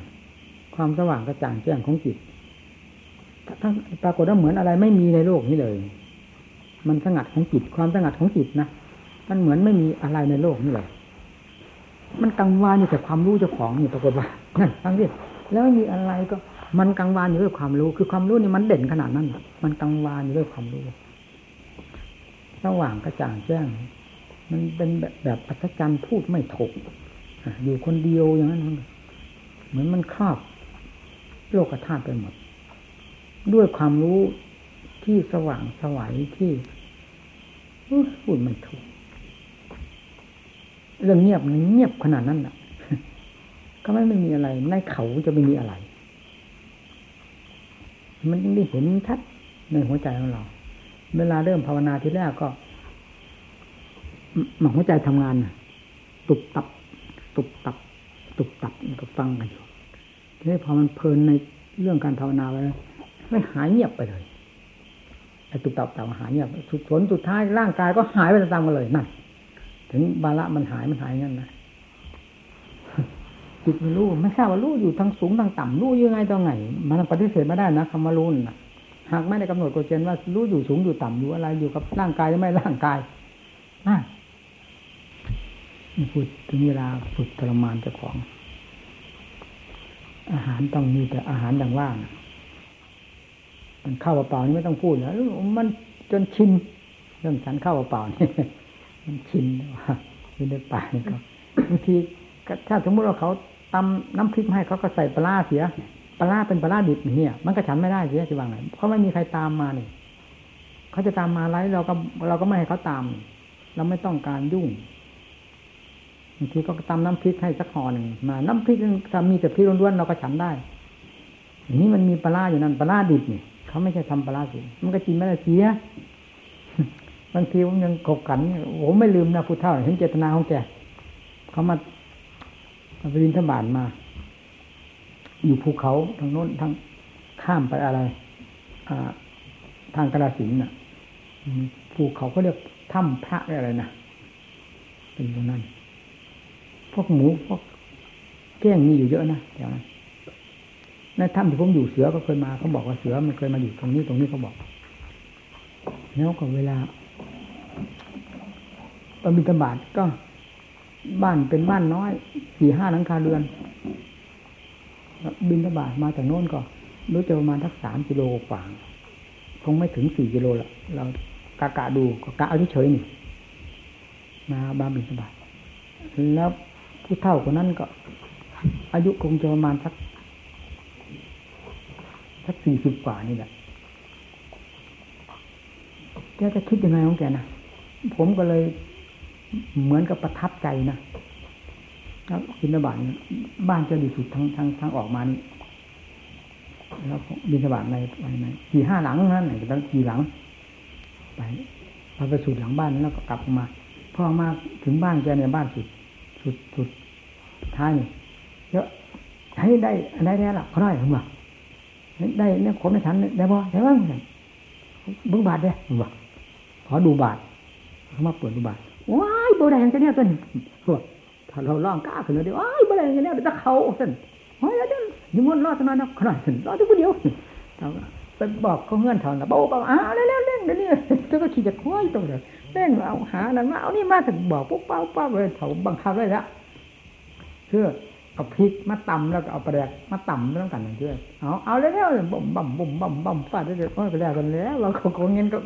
ความสว่างกระจ่างแจ้งของจิตทั้งปรากฏว่าเหมือนอะไรไม่มีในโลกนี้เลย มันสงัดของจิตความสงัดของจิตนะมันเหมือนไม่มีอะไรในโลกนี้เลย มันกังวานอยู่แต่ความรู้เจ้าของนี่ปรากฏว่านั่นฟังดิแล้วมีอะไรก็มันกังวานอยู่ด้วยความรู้ คือความรู้นี่มันเด่นขนาดนั้นมันกังวานอยู่ด้วยความรู้สว่างกระจ่างแจ้ง มันเป็นแบบแบบอัศจรรย์พูดไม่ถูกอยู่คนเดียวอย่างนั้น เหมือนมันครอบโลกธาตุไปหมด ด้วยความรู้ที่สว่างสวัยที่พูดไม่ถูก เรื่องเงียบเงียบขนาดนั้นอะ ก็ไม่ไม่มีอะไร ในเขาจะไม่มีอะไร มันได้เห็นชัดในหัวใจของเรา เวลาเริ่มภาวนาทีแรกก็มันหัวใจทำงานตุบตับ ตุบตับ ตุบตับก็ฟังกันอยู่ทีนี้พอมันเพลินในเรื่องการภาวนาไปไม่หายเงียบไปเลยไอ้ตุบตับตับหายเงียบสุดผลสุดท้ายร่างกายก็หายไปตามกันเลยนั่น ถึงบาละมันหายมันหายงั้นนะจิตมันรู้ไม่ทราบว่ารู้อยู่ทั้งสูงทั้งต่ำรู้ยังไงตรงไหนมันปฏิเสธไม่ได้นะคำว่ารู้นะหากไม่ได้กำหนดกฎเกณฑ์ว่ารู้อยู่สูงอยู่ต่ำอยู่อะไรอยู่กับร่างกายหรือไม่ร่างกายนะพูดถึงเวลาฝึกทรมานเจ้าของ อาหารต้องมีแต่อาหารดังว่างมันข้าวเปล่านี่ไม่ต้องพูดแล้วมันจนชินเรื่องฉันข้าวเปล่านี่ มันชินว่าอยู่ในป่านี่ครับางทีถ้าสมมติว่าเขาตำน้ำพริกให้เขาก็ใส่ปลาเสียปลาเป็นปลาดิบเนี่ย มันก็ฉันไม่ได้เสียจะว่าไงเพราะไม่มีใครตามมาเนี่ยเขาจะตามมาไรเราก็เราก็ไม่ให้เขาตาม เราไม่ต้องการยุ่งบางทีก็ตำน้ำพริกให้สักห่อหนึ่งมา น้ำพริกถ้ามีแต่พริกล้วนๆเราก็ฉันได้อย่างนี้มันมีปลาอยู่นั่นปลาดิบเนี่ยเขาไม่ใช่ทำปลาสิมันก็กินไม่ได้เสีย บางทีผมยังขบขันผมไม่ลืมนะผู้เฒ่าเห็นเจตนาของแกเขามาไปรินทบานมา อยู่ภูเขาทางโน้นทางข้ามไปอะไร อ่า ทางกระสินน่ะภูเขาเขาเรียกถ้ำพระอะไรนะเป็นตรงนั้น พวกหมูพวกแก้งมีอยู่เยอะนะแถวนั้นในถ้ำที่ผมอยู่เสือก็เคยมาเขาบอกว่าเสือมันเคยมาอยู่ตรงนี้ตรงนี้เขาบอก แล้วก็เวลา ตอนบินตบาทก็ บ้านเป็นบ้านน้อยสี่ห้าหลังคาเรือน บินตบาทมาจากโน้นก็รู้จะประมาณทักสามกิโลกว่าคงไม่ถึงสี่กิโลละเรากะกะดูก็กะเอาเฉยๆนี่มาบ้านบินตบาทแล้วผู้เฒ่าคนนั้นก็ อายุคงจะประมาณสักสักสี่สิบกว่านี่แหละแกจะคิดยังไงของแกนะผมก็เลย เหมือนกับประทับใจนะครับกินบาตบ้านจะดีสุดทางทางทางออกมานี่แล้วบินบาตในในกี่ห้าหลังนั่นไหนตั้งกี่หลัง ไปพอไปสุดหลังบ้านแล้วก็กลับมาพอมาถึงบ้านแกในบ้านสุด สุดสุดท้ายนี่เยอะให้ได้ได้แน่ละเขาได้ผมบอกได้เนี่ยผมในฉันได้บ่ได้บ้างบึ้งบาทเด้ผมบอกขอดูบาทเขามาเปิดดูบาท ว้ายโบแดงจะเนี่ยต้นถ้าเราล่องกล้าขึ้นเดียวว้ายโบแดงจะเนี่ยจะเขาต้นเฮ้ยเดี๋ยวยิ่งวนรอดทำไมนะขนาดรอดทุกเดียวเราไปบอกเขาเงื่อนถอนกับโบบอกอ้าวเร็วเร่งเดี๋ยวนี้เธอก็ขี่จักรยานตรงเลยเร่งเอาหานั่นมาเอานี่มาถึงบอกปุ๊บเป้าเป้าเลยเขาบังคับเลยละเชื่อ เอาพริกมาตำแล้วก็เอาปลาแดกมาตำแล้วกันอย่างเชื่อเอาเอาเร็วๆบ่มบ่มบ่มบ่มบ่มฟาดได้เลยโอ้ยปลาแดกกันแล้วเราเขาเขาเงินก็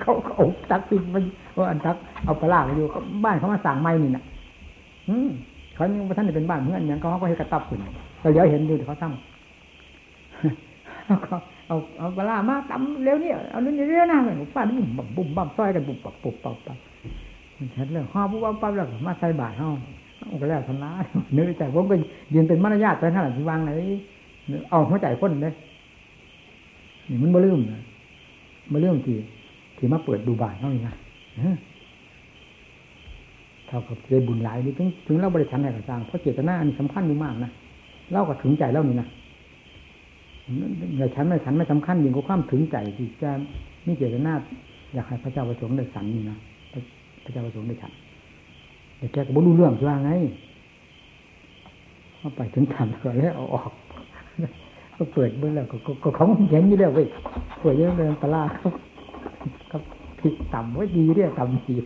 เขาเขาตักพริกมันว่าอันตักเอาปลาอยู่บ้านเขามาสั่งไม้นี่น่ะ อืมเขายังท่านเป็นบ้านเพื่อนอย่างเขาก็ให้กระตับขึ้นเราเดี๋ยวเห็นดูเขาทำเอาเอาปลามาตำเร็วเนี่ยเอาเรื่องนี้นะเหมือนฟาดบุ่มบ่มบุ่มบั่มซอยกันบุ่มปับปุบปับปับมันชัดเลยห้อปุ๊บปั๊บปั๊บแล้วมาใส่บาทห้อง ก็แล้วทำร้ายนึกใจผมก็ยืนเป็นมารยาทไปขนาดที่วางไหนเอาหัวใจคนเลยนี่มันบ่ลืมนะบ่ลืมที่ที่มาเปิดดูบาทเท่านี้นะเท่ากับได้บุญหลายนี่ถึงถึงเราบริฉันให้กับสร้างเพราะเจตนาอันสำคัญอยู่มากนะเล่าก็ถึงใจเล่านี่นะอย่าฉันไม่ฉันไม่สำคัญยิ่งกว่าความถึงใจที่จะมีเจตนาอยากให้พระเจ้าประสงค์ได้สันนี่นะพระเจ้าประสงค์ได้ฉัน แต่แกก็บ่รู้เรื่องจะว่าไงเขาไปถึงทำก็แล้วเอาออกก็เปิดเบื้องแล้วก็ของเห็นอยู่แล้วเว้ยเปิดเยอะเลยปลาเขาก็ผิดต่ำไว้ดีเรียกต่ำดี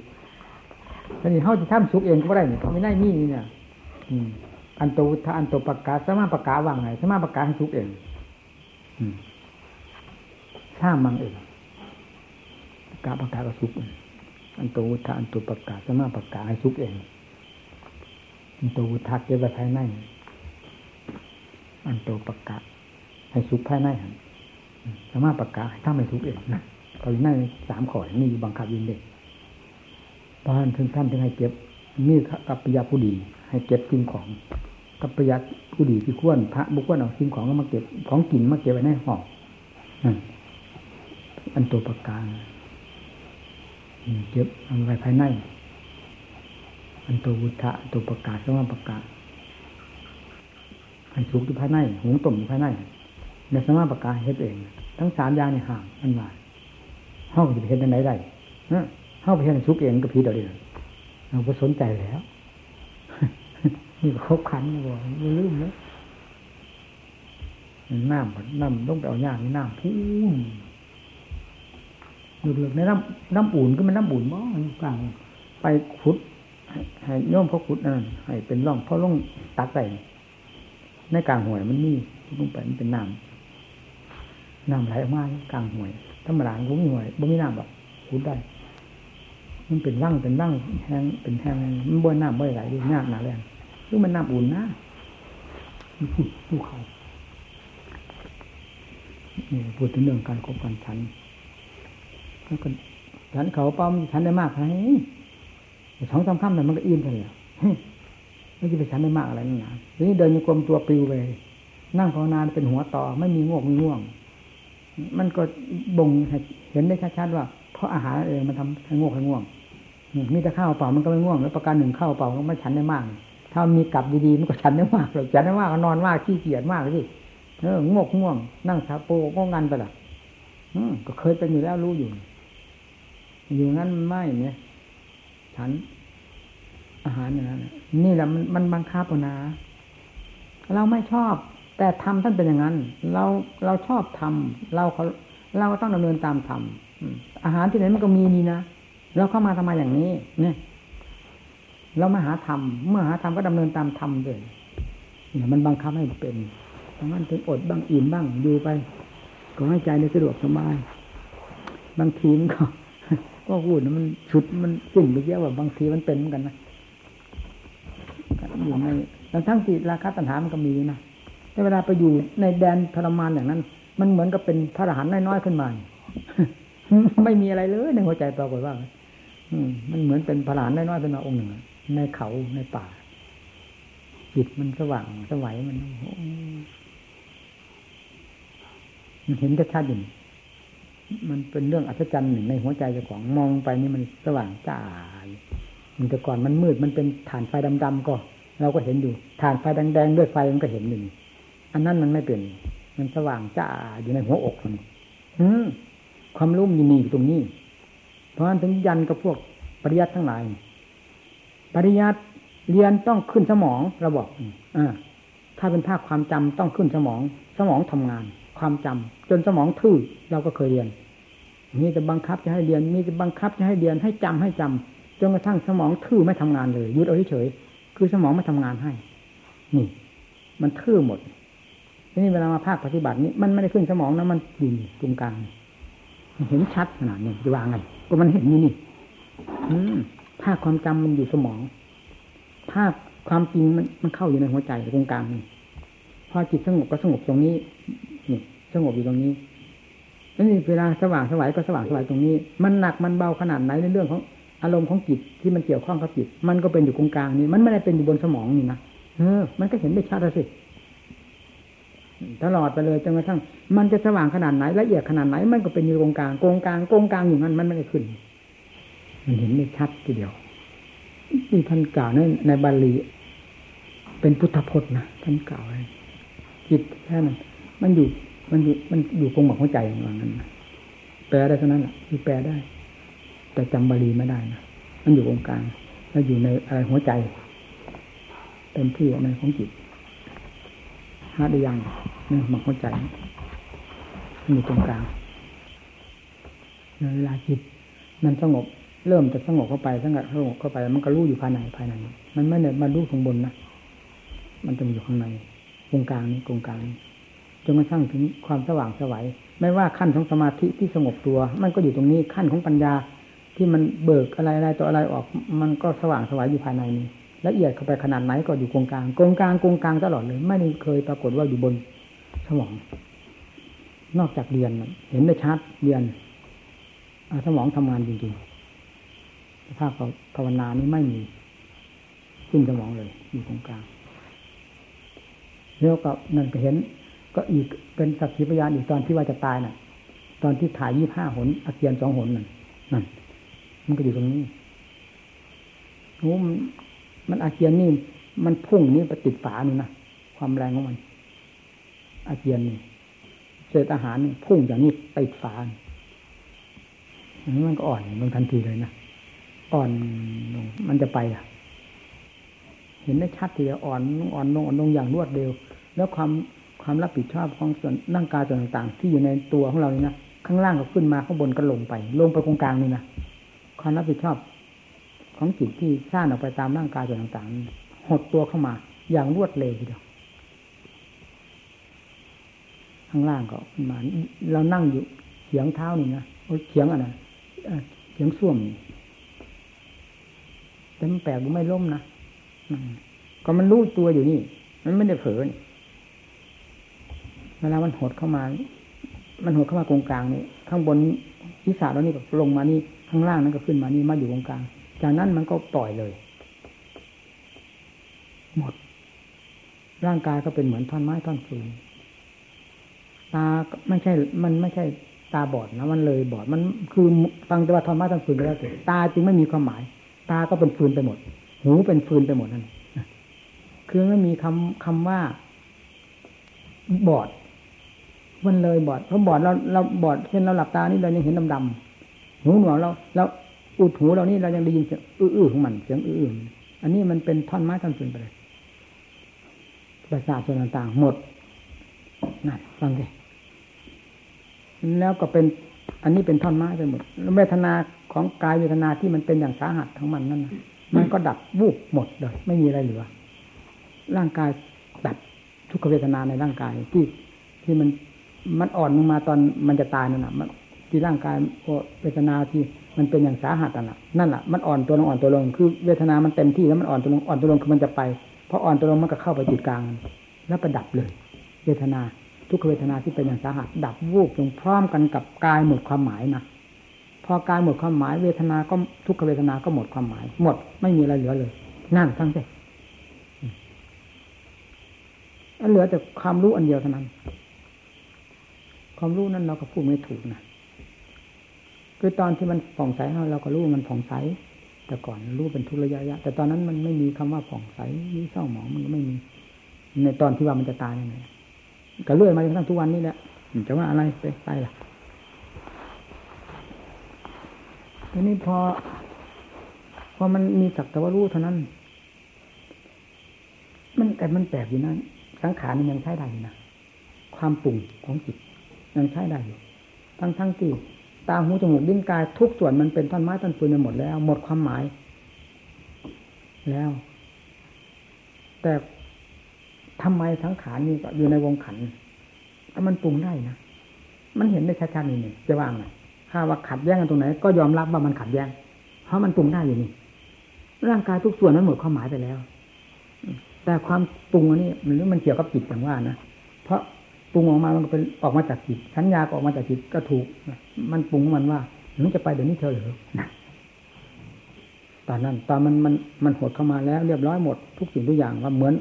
ทีนี้เขาจะทำสุกเองก็ได้เนี่ยเขาไม่ได้มีเนี่ยอืมอันโตถ้าอันโตประกาศสมาประกาศว่างไงสมาประกาศให้สุกเองถ้ามังเองประกาศประกาศก็สุกอั อันโตวุฒะอันโตประกาศสมาประกาศให้สุกเองอันโตวุฒะเก็บไว้ภายในอันโตประกาศให้สุกภายในสมาประกาศให้ทำให้สุกเองนะตอนนั้นสามข้อมีบังคับยินเด็กพระท่านท่านถึงให้เก็บมีกัปปิยาผู้ดี ให้เก็บสิ่งของกัปปิยาผู้ดีที่ควรพระบุคคลเอาสิ่งของมาเก็บของกินมาเก็บไว้ในห้องอันตัวประกาศ เก็บเอาไว้ภายใน อันตัววุฒะตัวประกาศสมาประกาศให้สุกอยู่ภายในหุงต้มอยู่ภายในในสมาประกาศเฮ็ดเอง ทั้งสามอย่างในห่างมันว่าห้องจะไปเห็นไหนได้ห้องไปเห็นสุกเองก็พีเดียวเดียวเราก็สนใจแล้วนี่ครบขันนะบอกไม่ลืมเลยน้ำน้ำต้องไปเอาย่างนี่น้ำพุ่ง ลึกๆในน้ำน้ำอุ่นก็มันน้ำอุ่นมั้งกลางไปขุดให้โยมเขาขุดนั่นให้เป็นร่องเพราะร่องตักใส่ในกลางห่วยมันนี่ลงไปมันเป็นน้ำน้ำไหลออกมากลางห่วยธรรมดาผมมีห่วยบ่มีน้ำแบบขุดได้ มันเป็นร่างเป็นร่างแห้งเป็นแห้งมันบ่น้ำบ่ไหลดูยากหนาแรงคือมันน้ำอุ่นนะภูเขาพูดถึงเรื่องการคบกันฉัน แล้วก็ฉันเขาเป้าฉันได้มากไหมสองสามคำแต่มันก็อิ่มไปเลยไม่จะไปฉันได้มากอะไรนั่นนะทีนี้เดินโยกลมตัวปิวไปนั่งภาวนาเป็นหัวต่อไม่มีง่วงมีง่วง มันก็บ่งเห็นได้ชัดๆว่า เพราะอาหารเองมันทำให้ง่วงให้ง่วงมีแต่ข้าวเปล่ามันก็ไม่ง่วงแล้วประการหนึ่งข้าวเปล่าก็ไม่ฉันได้มาก ถ้ามีกลับดีๆมันก็ฉันได้มากเลยฉันได้มากนอนมากขี้เกียจมากเลยสิเออง่วงง่วง นั่งชาโปก็งันไปละอืมก็เคยเป็นอยู่แล้วรู้อยู่ อยู่งั้นไม่เนี่ยฉันอาหารอย่างนั้นนี่แหละมันมันบังคับนะเราไม่ชอบ แต่ทำท่านเป็นอย่างนั้น เราเราชอบทำเราเขาเราก็ต้องดำเนินตามทำอาหารที่ไหนมันก็มีนี่นะเราเข้ามาทำไมอย่างนี้ เนี่ย เรามาหาธรรมเมื่อหาธรรมก็ดำเนินตามธรรมเลยเนี่ยมันบังคับให้เป็นเพราะงั้นถึงอดบ้างอิ่มบ้างอยู่ไป ก็ให้ใจในสะดวกสบาย บางทีมันก็ ก็พูดมันชุดมันสิ่งไปเยอะว่าบางทีมันเป็นเหมือนกันนะอยู่ในทั้งทั้งที่ราคาตัณหามันก็มีนะแต่เวลาไปอยู่ในแดนทรมานอย่างนั้น มันเหมือนกับเป็นพระอรหันต์น้อยๆขึ้นมาไม่มีอะไรเลยในหัวใจปรากฏว่าอืมันเหมือนเป็นพระรหลานน้อยๆเป็นมาองค์หนึ่งในเขาในป่าจิตมันสว่างสวัยมันมันเห็นชัดๆอยู่ มันเป็นเรื่องอัศจรรย์หนึ่งในหัวใจเจ้าของมองไปนี่มันสว่างจ้ามันแต่ก่อนมันมืดมันเป็นฐานไฟดำๆก็ เราก็เห็นอยู่ฐานไฟแดงๆด้วยไฟมันก็เห็นหนึ่งอันนั้นมันไม่เป็น มันสว่างจ้าอยู่ในหัวอกมันอืมความรู้มีมีอยู่ตรงนี้ เพราะฉะนั้นถึงยันกับพวกปริยัติทั้งหลาย ปริยัติเรียนต้องขึ้นสมองเราบอกอ่าถ้าเป็นภาคความจำต้องขึ้นสมอง สมองทำงาน ความจำจนสมองทื่อเราก็เคยเรียนมีจะบังคับจะให้เรียน มีจะบังคับจะให้เรียนให้จำให้จำจนกระทั่งสมองทื่อไม่ทำงานเลยยุดเอาเฉยคือสมองไม่ทำงานให้ นี่ มันทื่อหมดทีนี้เวลามาภาคปฏิบัตินี้มันไม่ได้ขึ้นสมองนะมันอยู่ตรงกลางเห็นชัดขนาดนี้จะวางไงก็มันเห็นนี่นี่ภาคความจำมันอยู่สมอง ภาคความจริงมันมันเข้าอยู่ในหัวใจตรงกลางนี่พอจิตสงบก็สงบตรงนี้ สงบอยู่ตรงนี้แล้วนี่เวลาสว่างสวายก็สว่างสวายตรงนี้ มันหนักมันเบาขนาดไหนในเรื่องของอารมณ์ของจิตที่มันเกี่ยวข้องกับจิต มันก็เป็นอยู่ตรงกลางนี่มันไม่ได้เป็นอยู่บนสมองนี่นะเออ มันก็เห็นได้ชัดสิตลอดไปเลยจนกระทั่ง มันจะสว่างขนาดไหนละเอียดขนาดไหน มันก็เป็นอยู่ตรงกลางตรงกลางตรงกลางอยู่นั้นมันไม่ได้ขึ้น มันเห็นได้ชัดทีเดียวนี่ท่านกล่าวในในบาลีเป็นพุทธพจน์นะท่านกล่าวไว้จิตแค่นั้นมันอยู่ มันอยู่มันอยู่กงหมกหัวใจอย่างนั้นแปลได้เท่านั้นแหละคือแปลได้ แต่จำบาลีไม่ได้นะมันอยู่ตรงกลางแล้วอยู่ในอะไรหัวใจเต็มที่ในของจิตหาได้ยังเนี่ยหมกหัวใจมันอยู่ตรงกลางในเวลาจิตมันสงบเริ่มจะสงบเข้าไปสงบสงบเข้าไป มันก็รู้อยู่ภายในภายใน มันไม่เนี่ยมารู้ข้างบนนะ มันจะอยู่ข้างในตรงกลางนี้ตรงกลางนี้ จนกระทั่งถึงความสว่างสวัยไม่ว่าขั้นของสมาธิที่สงบตัว มันก็อยู่ตรงนี้ขั้นของปัญญาที่มันเบิกอะไรอะไรต่ออะไรออก มันก็สว่างสวัยอยู่ภายในนี้ละเอียดเข้าไปขนาดไหนก็อยู่ตรงกลางตรงกลางตรงกลางตลอดเลย ไม่เคยปรากฏว่าอยู่บนสมอง นอกจากเรียนเห็นได้ชัดเรียนสมองทำงานจริงๆภาภาวนานี้ไม่มีขึ้นสมองเลย อยู่ตรงกลางแล้วก็นั่นก็เห็น ก็อีกเป็นสักขีพยานอีกตอนที่ว่าจะตายน่ะ ตอนที่ถ่ายยี่ห้าหนอาเกียนสองหนนั่นนั่นมันก็อยู่ตรงนี้โอ้มันมันอาเกียนนี่มันพุ่งนี่ไปติดฝานี่นะความแรงของมัน อาเกียนนี่เศษอาหารนี่พุ่งอย่างนี้ไปฝาอันนี้มันก็อ่อนลงทันทีเลยนะอ่อนลงมันจะไปอะ เห็นได้ชัดทีเดียวอ่อนอ่อนลงอ่อนลงอย่างรวดเร็ว แล้วความ ความรับผิดชอบของส่วนร่างกายส่วนต่างๆ ที่อยู่ในตัวของเรานี่นะข้างล่างก็ขึ้นมาข้างบนก็ลงไป ลงไปตรงกลางนี่นะความรับผิดชอบ ของจิตที่สร้างออกไปตามร่างกายส่วนต่างๆหดตัวเข้ามา อย่างรวดเร็วทีเดียวข้างล่างก็ขึ้นมาเรานั่งอยู่เฉียงเท้านี่นะเฉียงอะไรเฉียงส้วมนี่แต่มันแปลกไม่ล้มนะก็มันรู้ตัวอยู่นี่ มันไม่ได้เผลอ เวลามันหดเข้ามา มันหดเข้ามากงกลางนี่ข้างบนศีรษะแล้วนี่ก็ลงมานี่ข้างล่างนั้นก็ขึ้นมานี่มาอยู่ตรงกลาง จากนั้นมันก็ปล่อยเลย หมด ร่างกายก็เป็นเหมือนท่อนไม้ท่อนฟืนตาไม่ใช่ มันไม่ใช่ตาบอดนะมันเลยบอดมันคือฟังแต่ว่าท่อนไม้ท่อนฟืนไปแล้วแต่ตาจึงไม่มีความหมาย ตาก็เป็นฟืนไปหมด หูเป็นฟืนไปหมดนั่นคือไม่มีคำคำว่า บอด มันเลยบอดเพราะบอดเราเราบอดเช่นเราหลับตานี่เรายังเห็นดำๆหูหนวกเราเราอุดหูเรานี่เรายังได้ยินเสียงอื้อของมันเสียงอื้ออันนี้มันเป็นท่อนไม้ท่อนฟืนไปเลยประสาทส่วนต่างๆหมดนั่นฟังดิแล้วก็เป็น อันนี้เป็นท่อนไม้ไปหมดเวทนาของกายเวทนาที่มันเป็นอย่างสาหัสทั้งมันนั่นนะมันก็ดับวูบหมดเลยไม่มีอะไรเหลือร่างกายดับทุกขเวทนาในร่างกายที่ที่มัน มันอ่อนลงมาตอนมันจะตายนั่นแหะมันที่ร่างกายเวทนาที่มันเป็นอย่างสาหัสนั่นแหะนั่นแหละมันอ่อนตัวลงอ่อนตัวลงคือเวทนามันเต็มที่แล้วมันอ่อนตัวลงอ่อนตัวลงคือมันจะไปเพราะอ่อนตัวลงมันก็เข้าไปจุดกลาง แล้วประดับเลย เวทนาทุกเวทนาที่เป็นอย่างสาหัส ดับวูบลงพร้อมกันกับกายหมดความหมายนะพอกายหมดความหมายเวทนาก็ทุกขเวทนาก็หมดความหมาย หมดไม่มีอะไรเหลือเลย นั่นทั้งสิ้นอันเหลือแต่ความรู้อันเดียวเท่านั้น ความรู้นั้นเราก็พูดไม่ถูกนะคือตอนที่มันผ่องใสเราก็รู้มันผ่องใส แต่ก่อนรู้เป็นทุกระยะแต่ตอนนั้นมันไม่มีคำว่าผ่องใสมีเศร้าหมองมันก็ไม่มี ในตอนที่ว่ามันจะตายยังไงก็เลื่อยมาจนทั้งทุกวันนี้แหละจะว่าอะไรไปไปล่ะทีนี้พอ พอมันมีสักแต่ว่ารู้เท่านั้น มันแต่มันแปลกอยู่นะสังขารมันยังใช้ได้อยู่นะความปรุงของจิต ยังใช้ได้อยู่ทั้งทั้งที่ตาหูจมูกลิ้นกายทุกส่วนมันเป็นท่อนไม้ท่อนปืนไปหมดแล้ว หมดความหมาย แล้ว แต่ทำไมสังขานี่ก็อยู่ในวงขันถ้ามันปรุงได้นะมันเห็นได้ชัดๆนี่นี่จะว่างไงถ้าว่าขัดแย้งกันตรงไหน ก็ยอมรับว่ามันขัดแย้ง เพราะมันปรุงได้อยู่นี่ร่างกายทุกส่วนนั้นหมดความหมายไปแล้ว แต่ความปรุงอันนี้มันหรือมันเกี่ยวกับจิตอย่างว่านะเพราะ ปรุงออกมามันก็เป็นออกมาจากจิตสัญญาก็ออกมาจากจิตก็ถูก มันปรุงมันว่าหนูจะไปเดี๋ยวนี้เธอหรือตอนนั้นตอนมันมันมันหดเข้ามาแล้วเรียบร้อยหมดทุกสิ่งทุกอย่างว่าเหมือน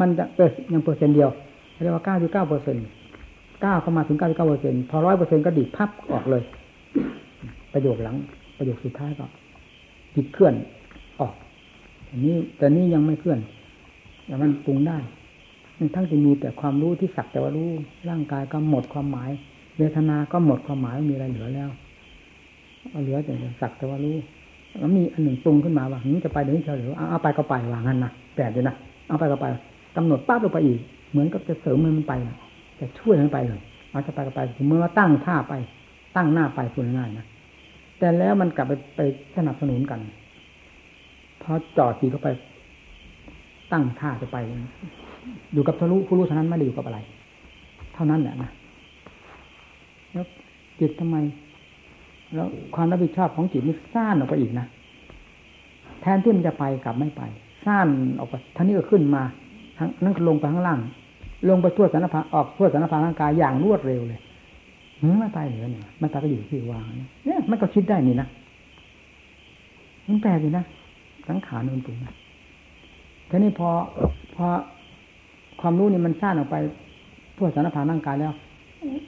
มันจะเออยังเปอร์เซ็นต์เดียวเรียกว่าเก้าจุดเก้าเปอร์เซ็นต์เก้าเข้ามาถึงเก้าจุดเก้าเปอร์เซ็นต์พอร้อยเปอร์เซ็นต์ก็ดิดพับออกเลย ประโยคหลัง ประโยคสุดท้ายก็จิตเคลื่อนออกอันนี้แต่นี่ยังไม่เคลื่อนแต่มันปรุงได้ ทั้งที่มีแต่ความรู้ที่สักแต่ว่ารู้ร่างกายก็หมดความหมาย เวทนา ก็หมดความหมายไม่มีอะไรเหลือแล้วเหลือแต่สักแต่ว่ารู้แล้วมีอันหนึ่งปรุงขึ้นมาว่าจะไปเดี๋ยวนี้เฉลียวเอาไปก็ไปว่างั้นนะแปลกเลยนะเอาไปก็ไปกำหนดปั๊บลงไปอีก เหมือนกับจะเสริมมันไปจะช่วยมันไปเลยเอาจะไปก็ไปเมื่อตั้งท่าไป ตั้งหน้าไปพูดง่ายๆนะแต่แล้วมันกลับไปไปสนับสนุนกันพอจอดทีเข้าไป ตั้งท่าจะไป อยู่กับทะลุผู้รู้เท่านั้นไม่ได้อยู่กับอะไร เท่านั้นแหละนะแล้วจิตทำไม แล้วความรับผิดชอบของจิตนี่ซ่านออกไปอีกนะแทนที่มันจะไปกลับไม่ไปซ่านออกไปท่านี้ก็ขึ้นมาทั้งนั่นลงไปข้างล่าง ลงไปทั่วสารพัดออกทั่วสารพัดร่างกายอย่างรวดเร็วเลยไม่ตายเหรอเนี่ยไม่ตายก็อยู่ที่วางเนี่ยมันก็คิดได้นี่นะมันแปลกอยู่นะสังขารมันปรุงนะทีนี้พอพอ ความรู้นี่มันซ่านออกไปทั่วสารพานร่างกายแล้ว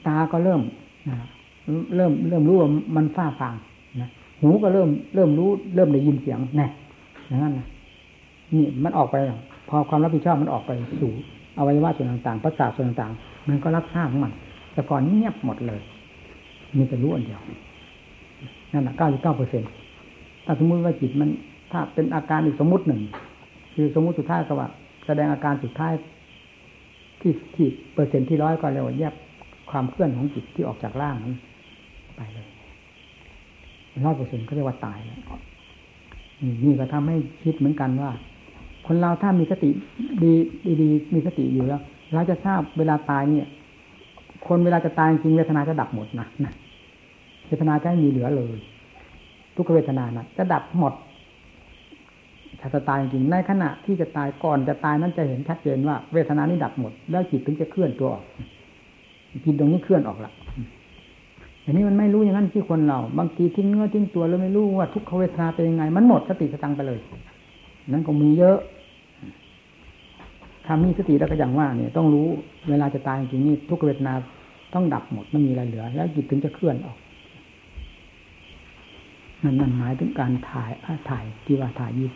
ตาก็เริ่มนะเริ่มเริ่มรู้ว่ามันฟ้าฟางนะหูก็เริ่มเริ่มรู้ เริ่มได้ยินเสียงแน่อย่างนั้นนะนี่มันออกไป พอความรับผิดชอบมันออกไปสู่อวัยวะส่วนต่างๆประสาทส่วนต่างๆ มันก็รับทราบของมัน แต่ก่อนเงียบหมดเลย มีแต่รู้อันเดียวนั่นแหละเก้าสิบเก้าเปอร์เซ็นถ้าสมมติว่าจิตมันถ้าเป็นอาการอีกสมมติหนึ่ง คือสมมติสุดท้ายก็ว่า แสดงอาการสุดท้าย ที่ที่เปอร์เซ็นต์ที่ร้อยก็เรียกว่าแยกความเคลื่อนของจิตที่ออกจากร่างนั้นไปเลยร้อยเปอร์เซ็นต์ก็เรียกว่าตายแล้วนี่ก็ทำให้คิดเหมือนกันว่า คนเราถ้ามีสติดีดีมีสติอยู่แล้วเราจะทราบเวลาตายเนี่ย คนเวลาจะตายจริงเวทนาจะดับหมดนะนะเวทนาจะไม่มีเหลือเลย ทุกเวทนานะจะดับหมด ถ้าจะตายจริงในขณะที่จะตายก่อนจะตายนั้นจะเห็นชัดเจนว่าเวทนานี้ดับหมด แล้วจิตถึงจะเคลื่อนตัวออกจิตตรงนี้เคลื่อนออกละอันนี้มันไม่รู้อย่างนั้นที่คนเรา บางทีทิ้งเนื้อทิ้งตัวแล้วไม่รู้ว่าทุกขเวทนาเป็นยังไง มันหมดสติสตังไปเลย นั้นก็มีเยอะถ้ามีสติแล้วก็อย่างว่าเนี่ยต้องรู้เวลาจะตายจริงนี่ทุกเวทนาต้องดับหมดไม่มีอะไรเหลือ แล้วจิตถึงจะเคลื่อนออก นั่นนั่นหมายถึงการถ่ายถ่ายที่ว่าถ่ายยิบ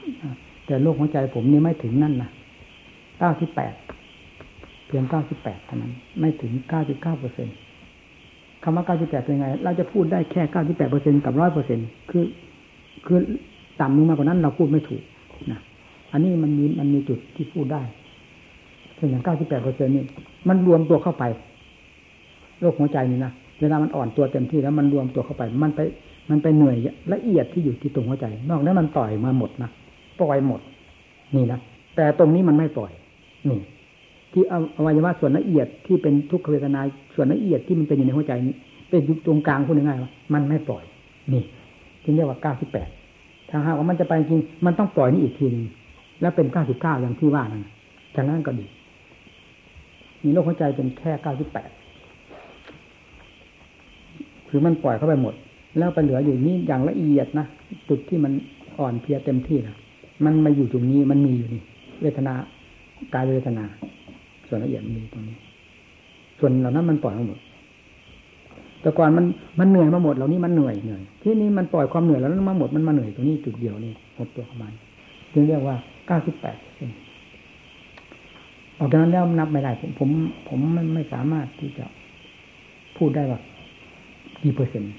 แต่โลกหัวใจผมนี่ไม่ถึงนั่นนะเก้าที่แปดเพียงเก้าที่แปดเท่านั้น ไม่ถึงเก้าจุดเก้าเปอร์เซ็นคำว่าเก้าจุดแปดเป็นไง เราจะพูดได้แค่เก้าจุดแปดเปอร์เซ็นกับร้อยเปอร์เซ็นคือ คือต่ำลงมากกว่านั้นเราพูดไม่ถูกนะอันนี้มันมีมันมีจุดที่พูดได้เช่นอย่างเก้าจุดแปดเปอร์เซ็นนี่มันรวมตัวเข้าไปโรคหัวใจนี่นะเวลามันอ่อนตัวเต็มที่แล้วมันรวมตัวเข้าไป มันไป มันไปเหนื่อยละเอียดที่อยู่ที่ตรงหัวใจ นอกนั้นมันปล่อยมาหมดนะปล่อยหมด นี่นะแต่ตรงนี้มันไม่ปล่อย นี่ ที่อวัยวะส่วนละเอียดที่เป็นทุกขเวทนาส่วนละเอียดที่มันเป็นอยู่ในหัวใจนี้เป็นอยู่ตรงกลางพูดง่ายๆว่ามันไม่ปล่อย นี่จึงเรียกว่าเก้าสิบแปดถ้าหากว่ามันจะไปจริง มันต้องปล่อยนี่อีกทีนึงแล้วเป็นเก้าสิบเก้าอย่างที่ว่านั่นจากนั้นก็ดีมีโรคหัวใจเป็นแค่เก้าสิบแปดคือมันปล่อยเข้าไปหมด แล้วไปเหลืออยู่นี่อย่างละเอียดนะจุดที่มันอ่อนเพลียเต็มที่นะมันมาอยู่ตรงนี้มันมีอยู่นี่เวทนากายเวทนา ส่วนละเอียดมันมีตรงนี้ ส่วนเหล่านั้นมันปล่อยมาหมดแต่ก่อนมันมันเหนื่อยมาหมดเหล่านี้มันเหนื่อยเหนื่อยที่นี้มันปล่อยความเหนื่อยแล้วนั้นมาหมดมันมาเหนื่อยตรงนี้จุดเดียวนี่หมดตัวของมันจึงเรียกว่าเก้าสิบแปดออกจากนั้นแล้วนับไม่ได้ผมผม ผมไม่สามารถที่จะพูดได้ว่ากี่เปอร์เซ็นต์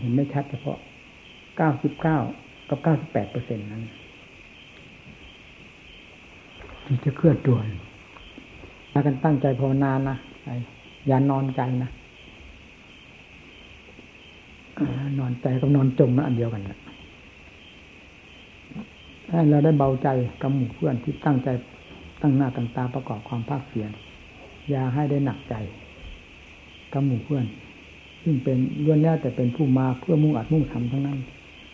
เห็นไม่ชัดเฉพาะเก้าสิบเก้ากับเก้าสิบแปดเปอร์เซ็นต์นั้นที่จะเคลื่อนตัวพากันตั้งใจภาวนานะอย่านอนใจนะนอนใจกับนอนจมนะอันเดียวกันแหละให้เราได้เบาใจกับหมู่เพื่อนที่ตั้งใจตั้งหน้าตั้งตาประกอบความภาคเพียรอย่าให้ได้หนักใจกับหมู่เพื่อน ซึ่งเป็นล้วนแล้วแต่เป็นผู้มาเพื่อมุ่งอัดมุ่งทำทั้งนั้น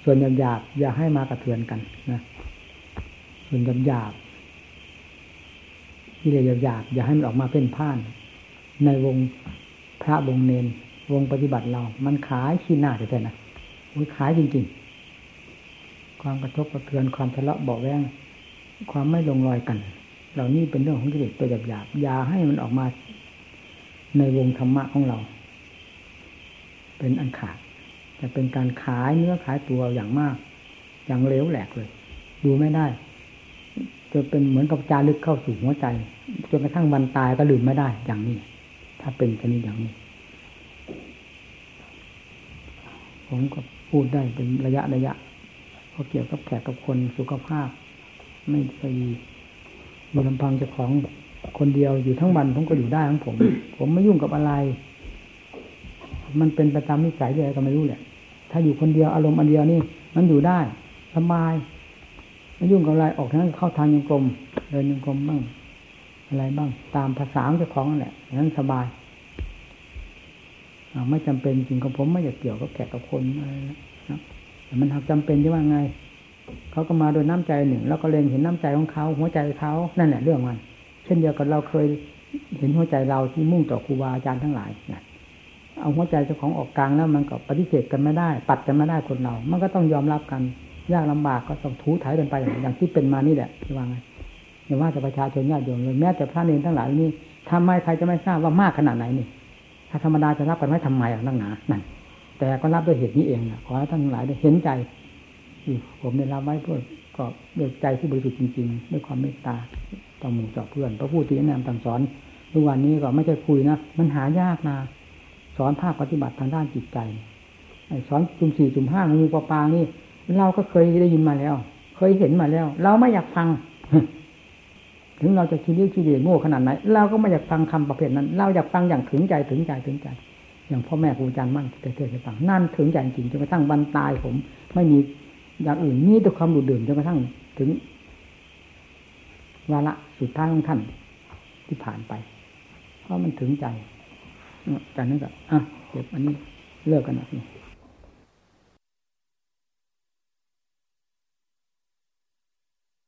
ส่วนหยาบหยาบอย่าให้มากระเทือนกันนะส่วนหยาบหยาบที่เรียกหยาบอย่าให้มันออกมาเป็นพ่าน ในวงพระวงเนนวงปฏิบัติเรา มันขายขี้หน้าแต่นะมันขายจริง ๆ ความกระทบกระเทือนความทะเลาะเบาแวงความไม่ลงรอยกัน เหล่านี้เป็นเรื่องของกิเลสตัวหยาบๆอย่าให้มันออกมาในวงธรรมะของเรา เป็นอันขาดจะเป็นการขายเนื้อขายตัวอย่างมาก อย่างเลวแหลกเลย ดูไม่ได้ จะเป็นเหมือนกับจารึกเข้าสู่หัวใจจนกระทั่งวันตายก็ลืมไม่ได้อย่างนี้ ถ้าเป็นชนิดอย่างนี้ ผมก็พูดได้เป็นระยะระยะเพราะเกี่ยวกับแขกกับคนสุขภาพ ไม่เคยมีลำพังเจ้าของคนเดียวอยู่ทั้งวันผมก็อยู่ได้ของผม ผมไม่ยุ่งกับอะไร มันเป็นประจำนิสัยอะไรก็ไม่รู้แหละ ถ้าอยู่คนเดียวอารมณ์อันเดียวนี่ มันอยู่ได้สบายไม่ยุ่งกับอะไรออกทางเข้าทางยังกลมเดินยังกลมบ้างอะไรบ้าง ตามภาษาเจ้าของนั่นแหละนั้นสบายไม่จำเป็นจริงกับผมไม่อยากเกี่ยวกับแขกกับคนอะไรนะแต่มันหากจำเป็นจะว่าไงเขาก็มาโดยน้ำใจหนึ่ง แล้วก็เล็งเห็นน้ำใจของเขาหัวใจเขานั่นแหละเรื่องมันเช่นเดียวกับเราเคยเห็นหัวใจเราที่มุ่งต่อครูบาอาจารย์ทั้งหลายนะ เอาหัวใจเจ้าของออกกลางแล้วมันก็ปฏิเสธกันไม่ได้ ปัดกันไม่ได้คนเรา มันก็ต้องยอมรับกันยากลำบากก็ต้องถูถ่ายกันไปอย่างที่เป็นมานี่แหละที่ว่าไงอย่าว่าแต่ประชาชนญาติโยมเลยแม้แต่พระเนรทั้งหลายนี่ทำไมใครจะไม่ทราบว่ามากขนาดไหนนี่ ถ้าธรรมดาจะรับกันไว้ทำไมอะนั่งหนานั่นแต่ก็รับด้วยเหตุนี้เองนะขอให้ท่านทั้งหลายได้เห็นใจผมได้รับไว้เพื่อก็ด้วยใจที่บริสุทธิ์จริงๆด้วยความเมตตาต่อหมู่ต่อเพื่อนพระผู้ที่แนะนำสั่งสอนทุกวันนี้ก็ไม่ใช่คุยนะมันหายากนะ สอนภาคปฏิบัติทางด้านจิตใจสอนจุ่มสี่จุ่มห้างูปลาปางนี่ เราก็เคยได้ยินมาแล้ว เคยเห็นมาแล้ว เราไม่อยากฟัง ถึงเราจะคิดเรื่องคิดเรื่องโง่ขนาดไหนเราก็ไม่อยากฟังคำประเภทนั้น เราอยากฟังอย่างถึงใจถึงใจถึงใจ อย่างพ่อแม่ครูอาจารย์มั่นเทศให้ฟังนั่นถึงใจจริงจนกระทั่งวันตายผม ไม่มีอย่างอื่นมีแต่ความดูดดื่มจนกระทั่งถึงวาระสุดท้ายของท่านที่ผ่านไป เพราะมันถึงใจ จากนั้นก็อะเก็บอันนี้เลิกกันนะนี่